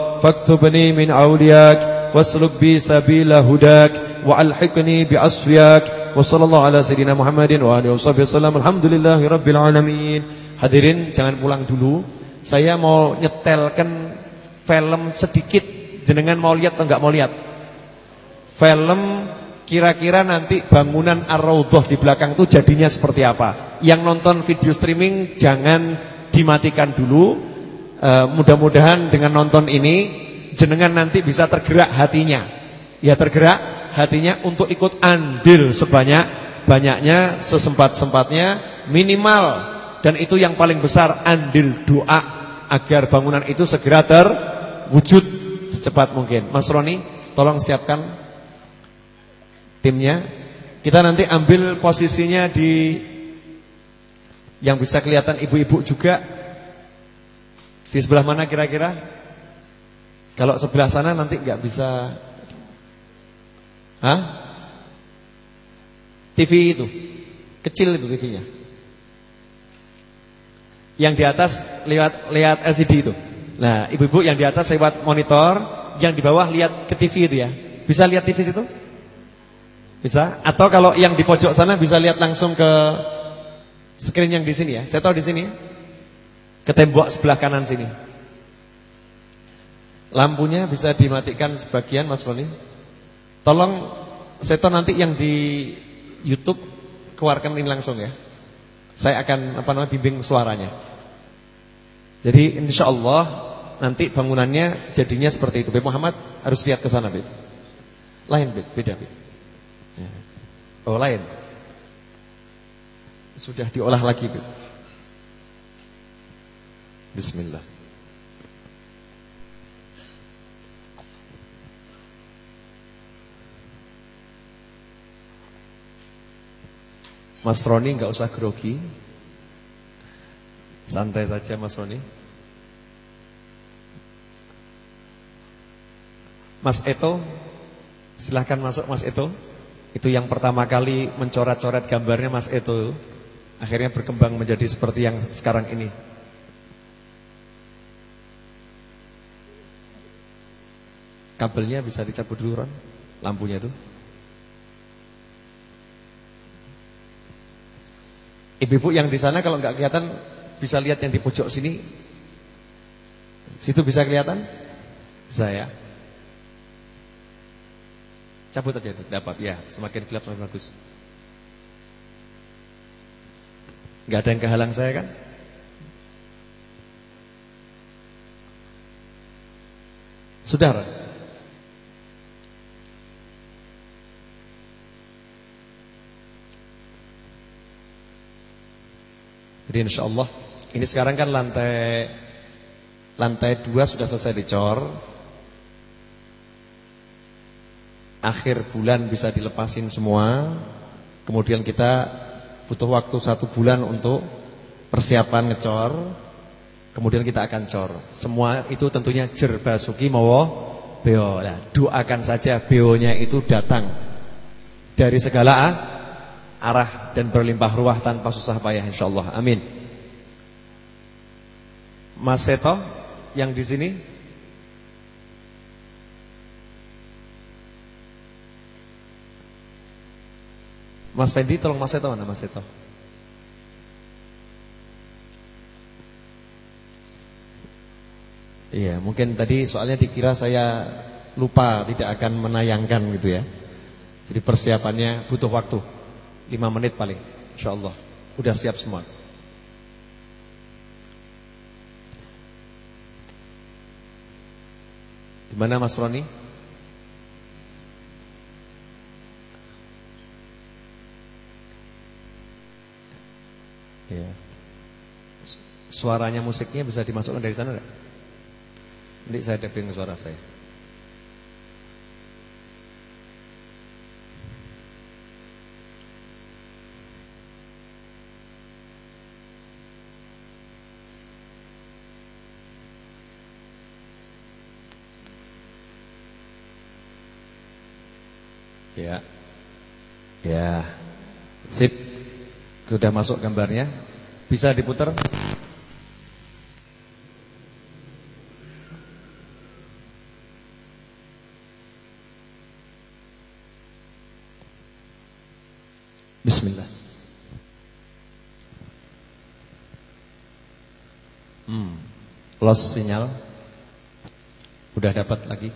فاكتبني من أولياك واسلك بي سبيل هداك وألحقني بأصفياك وصلى الله على سيدنا محمد وآله وصحبه وسلم الحمد لله رب العالمين Hadirin jangan pulang dulu Saya mau nyetelkan film sedikit Jenengan mau lihat atau enggak mau lihat Film kira-kira nanti bangunan Ar-Raudhah di belakang itu jadinya seperti apa Yang nonton video streaming jangan dimatikan dulu uh, Mudah-mudahan dengan nonton ini jenengan nanti bisa tergerak hatinya. Ya tergerak hatinya untuk ikut andil sebanyak banyaknya sesempat-sempatnya minimal dan itu yang paling besar andil doa agar bangunan itu segera terwujud secepat mungkin. Mas Roni, tolong siapkan timnya. Kita nanti ambil posisinya di yang bisa kelihatan ibu-ibu juga di sebelah mana kira-kira? Kalau sebelah sana nanti nggak bisa Hah? TV itu Kecil itu TV-nya Yang di atas lihat lihat LCD itu Nah ibu-ibu yang di atas lewat monitor Yang di bawah lihat ke TV itu ya Bisa lihat TV itu? Bisa? Atau kalau yang di pojok sana bisa lihat langsung ke Screen yang di sini ya Saya tahu di sini ya ke tembok sebelah kanan sini. Lampunya bisa dimatikan sebagian Mas Roni. Tolong seto nanti yang di YouTube keluarkan ini langsung ya. Saya akan apa namanya bimbing suaranya. Jadi insya Allah nanti bangunannya jadinya seperti itu. Beb Muhammad harus lihat ke sana, Beb. Lain, Beb, beda, Beb. Ya. Oh, lain. Sudah diolah lagi, Beb. Bismillah. Mas Roni nggak usah grogi. Santai saja Mas Roni. Mas Eto, silahkan masuk Mas Eto. Itu yang pertama kali mencoret-coret gambarnya Mas Eto. Akhirnya berkembang menjadi seperti yang sekarang ini. Kabelnya bisa dicabut dulu Ron, lampunya itu. Ibu-ibu yang di sana kalau nggak kelihatan bisa lihat yang di pojok sini. Situ bisa kelihatan? Bisa ya. Cabut aja itu, dapat ya. Semakin gelap semakin bagus. Nggak ada yang kehalang saya kan? Sudah. Jadi insya Allah ini sekarang kan lantai lantai dua sudah selesai dicor. Akhir bulan bisa dilepasin semua. Kemudian kita butuh waktu satu bulan untuk persiapan ngecor. Kemudian kita akan cor. Semua itu tentunya jerbasuki mawo beo. Nah, doakan saja beonya itu datang dari segala ah, arah dan berlimpah ruah tanpa susah payah insyaallah. Amin. Mas Seto yang di sini Mas Fendi tolong Mas Seto mana Mas Seto? Iya, mungkin tadi soalnya dikira saya lupa tidak akan menayangkan gitu ya. Jadi persiapannya butuh waktu. 5 menit paling InsyaAllah Udah siap semua Di mana Mas Roni? Ya. Suaranya musiknya bisa dimasukkan dari sana enggak? Nanti saya tapping suara saya. Ya. Ya. Sip. Sudah masuk gambarnya. Bisa diputar? Bismillah. Hmm. Lost sinyal. Udah dapat lagi?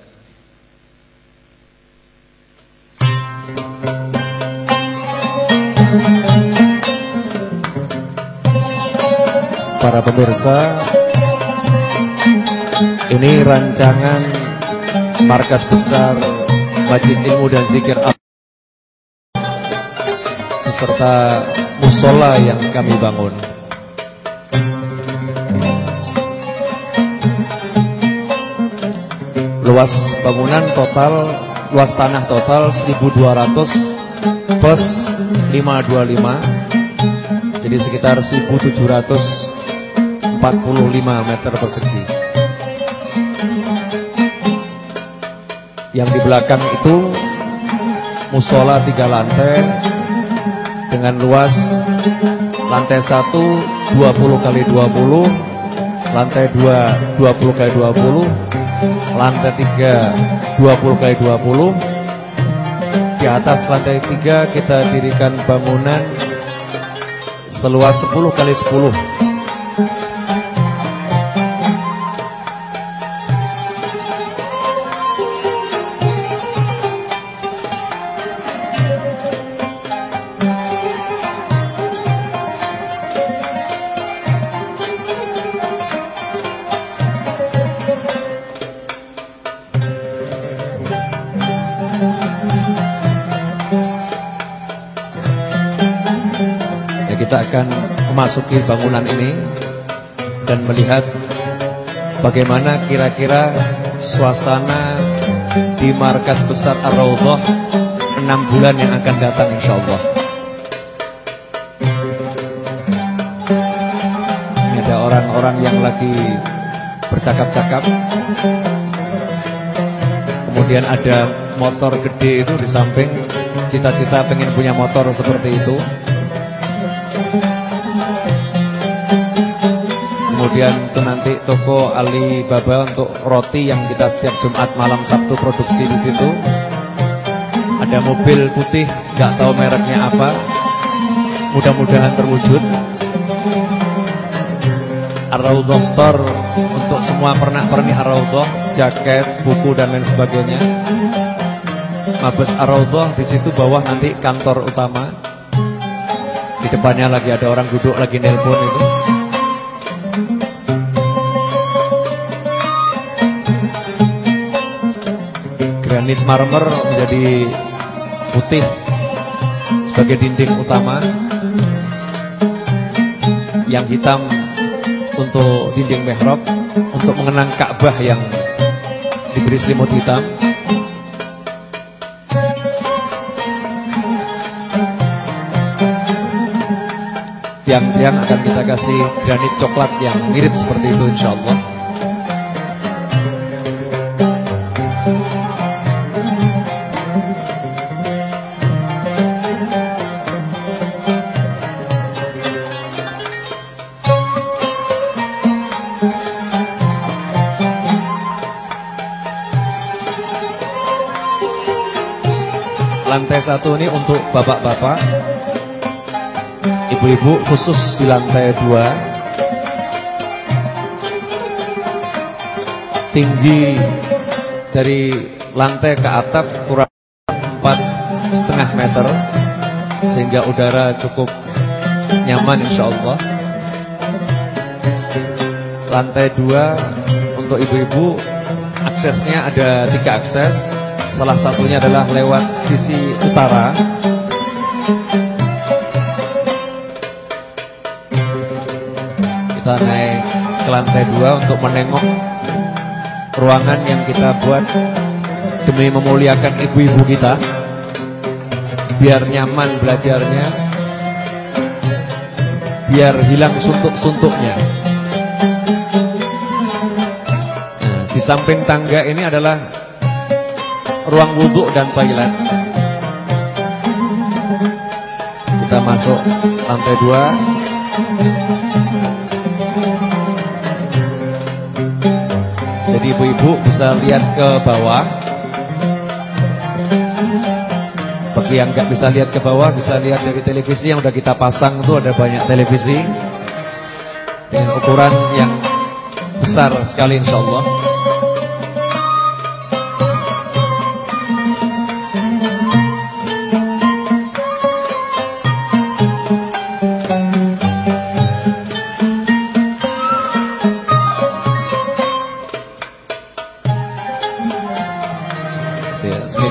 Para pemirsa Ini rancangan Markas Besar Majlis Ilmu dan Zikir Beserta Musola yang kami bangun. Luas bangunan total Luas tanah total 1200 Plus 525 Jadi sekitar 1700 45 meter persegi. Yang di belakang itu musola tiga lantai dengan luas lantai 1 20 kali 20, lantai 2 20 kali 20, lantai 3 20 kali 20. Di atas lantai 3 kita dirikan bangunan seluas 10 kali 10 memasuki bangunan ini dan melihat bagaimana kira-kira suasana di markas besar Ar-Raudhah 6 bulan yang akan datang insyaallah. Ini ada orang-orang yang lagi bercakap-cakap. Kemudian ada motor gede itu di samping cita-cita pengen punya motor seperti itu. Kemudian itu nanti toko Alibaba untuk roti yang kita setiap Jumat malam Sabtu produksi di situ. Ada mobil putih, nggak tahu mereknya apa. Mudah-mudahan terwujud. ar Store untuk semua pernak-pernik ar jaket, buku dan lain sebagainya. Mabes ar di situ bawah nanti kantor utama. Di depannya lagi ada orang duduk lagi nelpon itu. Granit marmer menjadi putih sebagai dinding utama yang hitam untuk dinding mihrab untuk mengenang Ka'bah yang diberi selimut hitam. Tiang-tiang akan kita kasih granit coklat yang mirip seperti itu insyaallah satu ini untuk bapak-bapak. Ibu-ibu khusus di lantai dua. Tinggi dari lantai ke atap kurang empat setengah meter Sehingga udara cukup nyaman insya Allah. Lantai dua untuk ibu-ibu Aksesnya ada tiga akses Salah satunya adalah lewat sisi utara. Kita naik ke lantai dua untuk menengok Ruangan yang kita buat Demi memuliakan ibu-ibu kita. Biar nyaman belajarnya. Biar hilang suntuk-suntuknya. Nah, Di samping tangga ini adalah ruang wudhu dan toilet. Kita masuk lantai dua. Jadi ibu-ibu bisa lihat ke bawah. Bagi yang nggak bisa lihat ke bawah, bisa lihat dari televisi yang udah kita pasang itu ada banyak televisi dengan ukuran yang besar sekali insya Allah.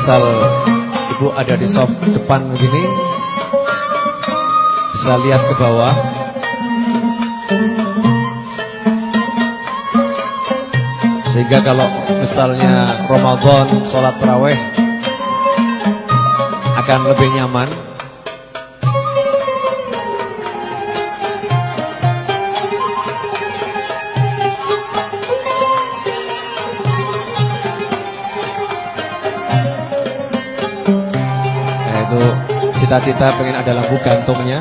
Misal ibu ada di soft depan begini bisa lihat ke bawah. Sehingga kalau misalnya Ramadan sholat terawih akan lebih nyaman cita-cita pengen ada lampu gantungnya.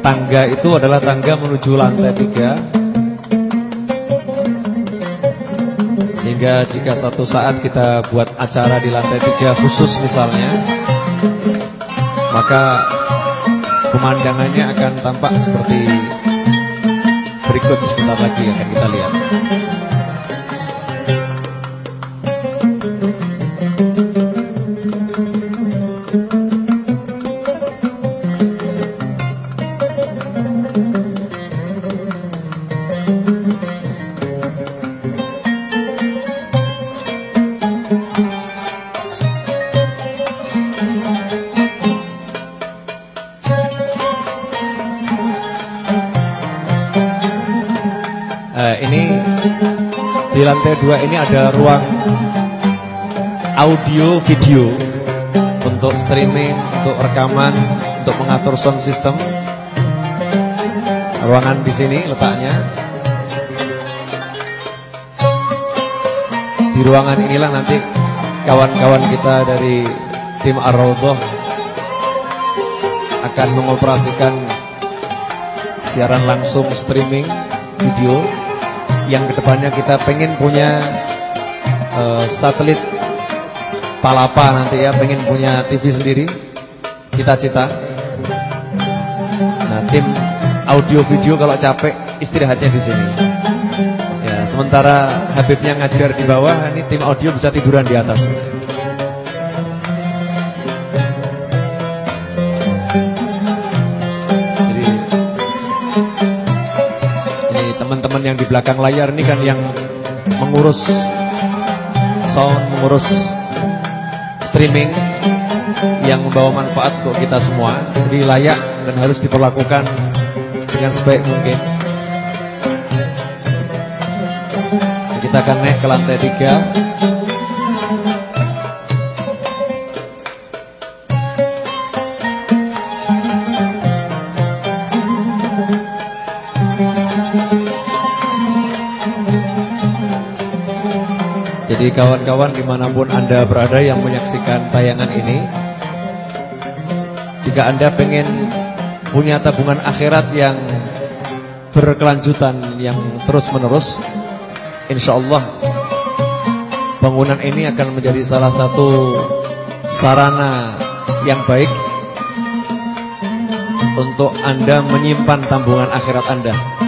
Tangga itu adalah tangga menuju lantai tiga. Sehingga jika satu saat kita buat acara di lantai tiga khusus misalnya Maka pemandangannya akan tampak seperti berikut sebentar lagi akan kita lihat. Lantai dua ini ada ruang audio video untuk streaming, untuk rekaman, untuk mengatur sound system. Ruangan di sini letaknya. Di ruangan inilah nanti kawan-kawan kita dari tim ar akan mengoperasikan siaran langsung streaming video yang ke depannya kita pengen punya uh, satelit palapa nanti ya pengen punya TV sendiri cita-cita. Nah tim audio video kalau capek istirahatnya di sini. Ya sementara Habibnya ngajar di bawah ini tim audio bisa tiduran di atas teman-teman yang di belakang layar ini kan yang mengurus sound mengurus streaming yang membawa manfaat untuk kita semua. Jadi layak dan harus diperlakukan dengan sebaik mungkin. Kita akan naik ke lantai tiga. Jadi kawan-kawan di mana pun Anda berada yang menyaksikan tayangan ini Jika Anda pengen punya tabungan akhirat yang berkelanjutan yang terus-menerus Insya Allah bangunan ini akan menjadi salah satu sarana yang baik Untuk Anda menyimpan tabungan akhirat Anda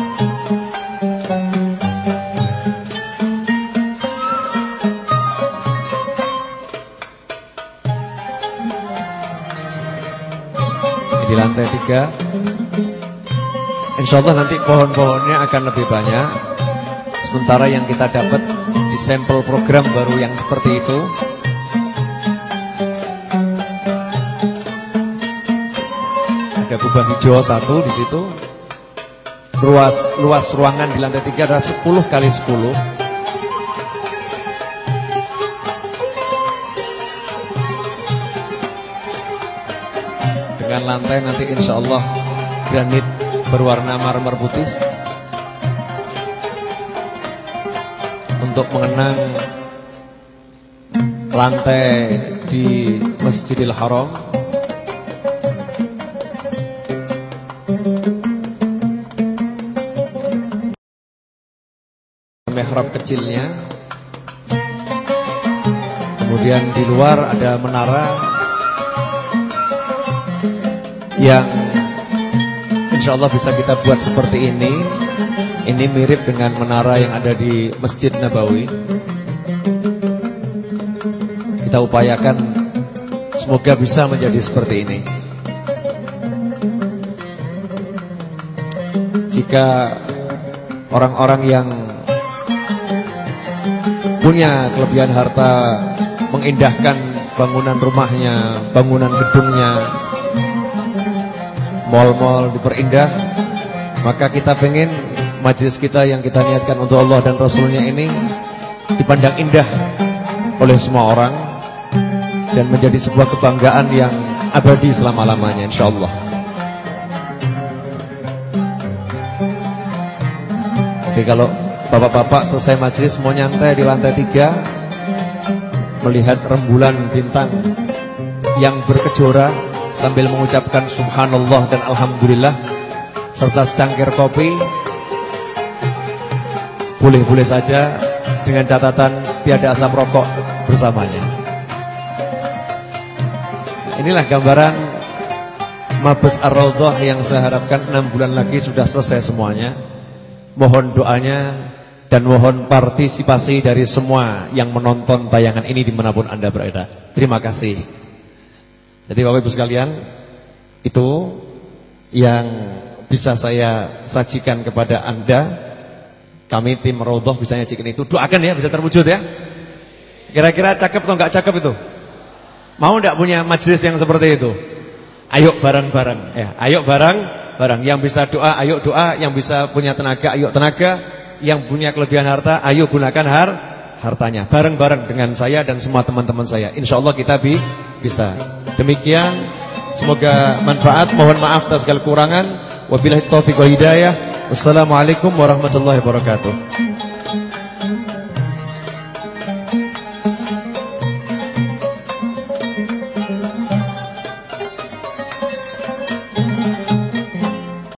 lantai tiga. Insya Allah nanti pohon-pohonnya akan lebih banyak. Sementara yang kita dapat di sampel program baru yang seperti itu. Ada kubah hijau satu di situ. Luas, luas ruangan di lantai tiga adalah 10 kali 10 dengan lantai nanti insya Allah granit berwarna marmer putih. Untuk mengenang lantai di Masjidil Haram. Mihrab kecilnya. Kemudian di luar ada menara yang insya Allah bisa kita buat seperti ini. Ini mirip dengan menara yang ada di Masjid Nabawi. Kita upayakan semoga bisa menjadi seperti ini. Jika orang-orang yang punya kelebihan harta mengindahkan bangunan rumahnya, bangunan gedungnya, mal-mal diperindah. Maka kita pengen majlis kita yang kita niatkan untuk Allah dan Rasulnya ini Dipandang indah oleh semua orang Dan menjadi sebuah kebanggaan yang abadi selama-lamanya insyaAllah. Jadi kalau bapak-bapak selesai majlis mau nyantai di lantai tiga Melihat rembulan bintang yang berkejora sambil mengucapkan subhanallah dan alhamdulillah serta secangkir kopi boleh-boleh saja dengan catatan tiada asap rokok bersamanya. Inilah gambaran Mabes Ar-Raudhah yang saya harapkan 6 bulan lagi sudah selesai semuanya. Mohon doanya dan mohon partisipasi dari semua yang menonton tayangan ini di mana pun Anda berada. Terima kasih. Jadi Bapak Ibu sekalian, itu yang bisa saya sajikan kepada Anda. Kami tim Raudhah bisa nyajikan itu. Doakan ya bisa terwujud ya. Kira-kira cakep atau enggak cakep itu? Mau enggak punya majelis yang seperti itu? Ayo bareng-bareng ya. Ayo bareng bareng. Yang bisa doa, ayo doa. Yang bisa punya tenaga, ayo tenaga. yang punya kelebihan harta, ayo gunakan har hartanya bareng-bareng dengan saya dan semua teman-teman saya. Insya Allah kita bi bisa. Demikian, semoga manfaat. Mohon maaf atas segala kekurangan. Wabillahi taufiq wal hidayah. Wassalamualaikum warahmatullahi wabarakatuh.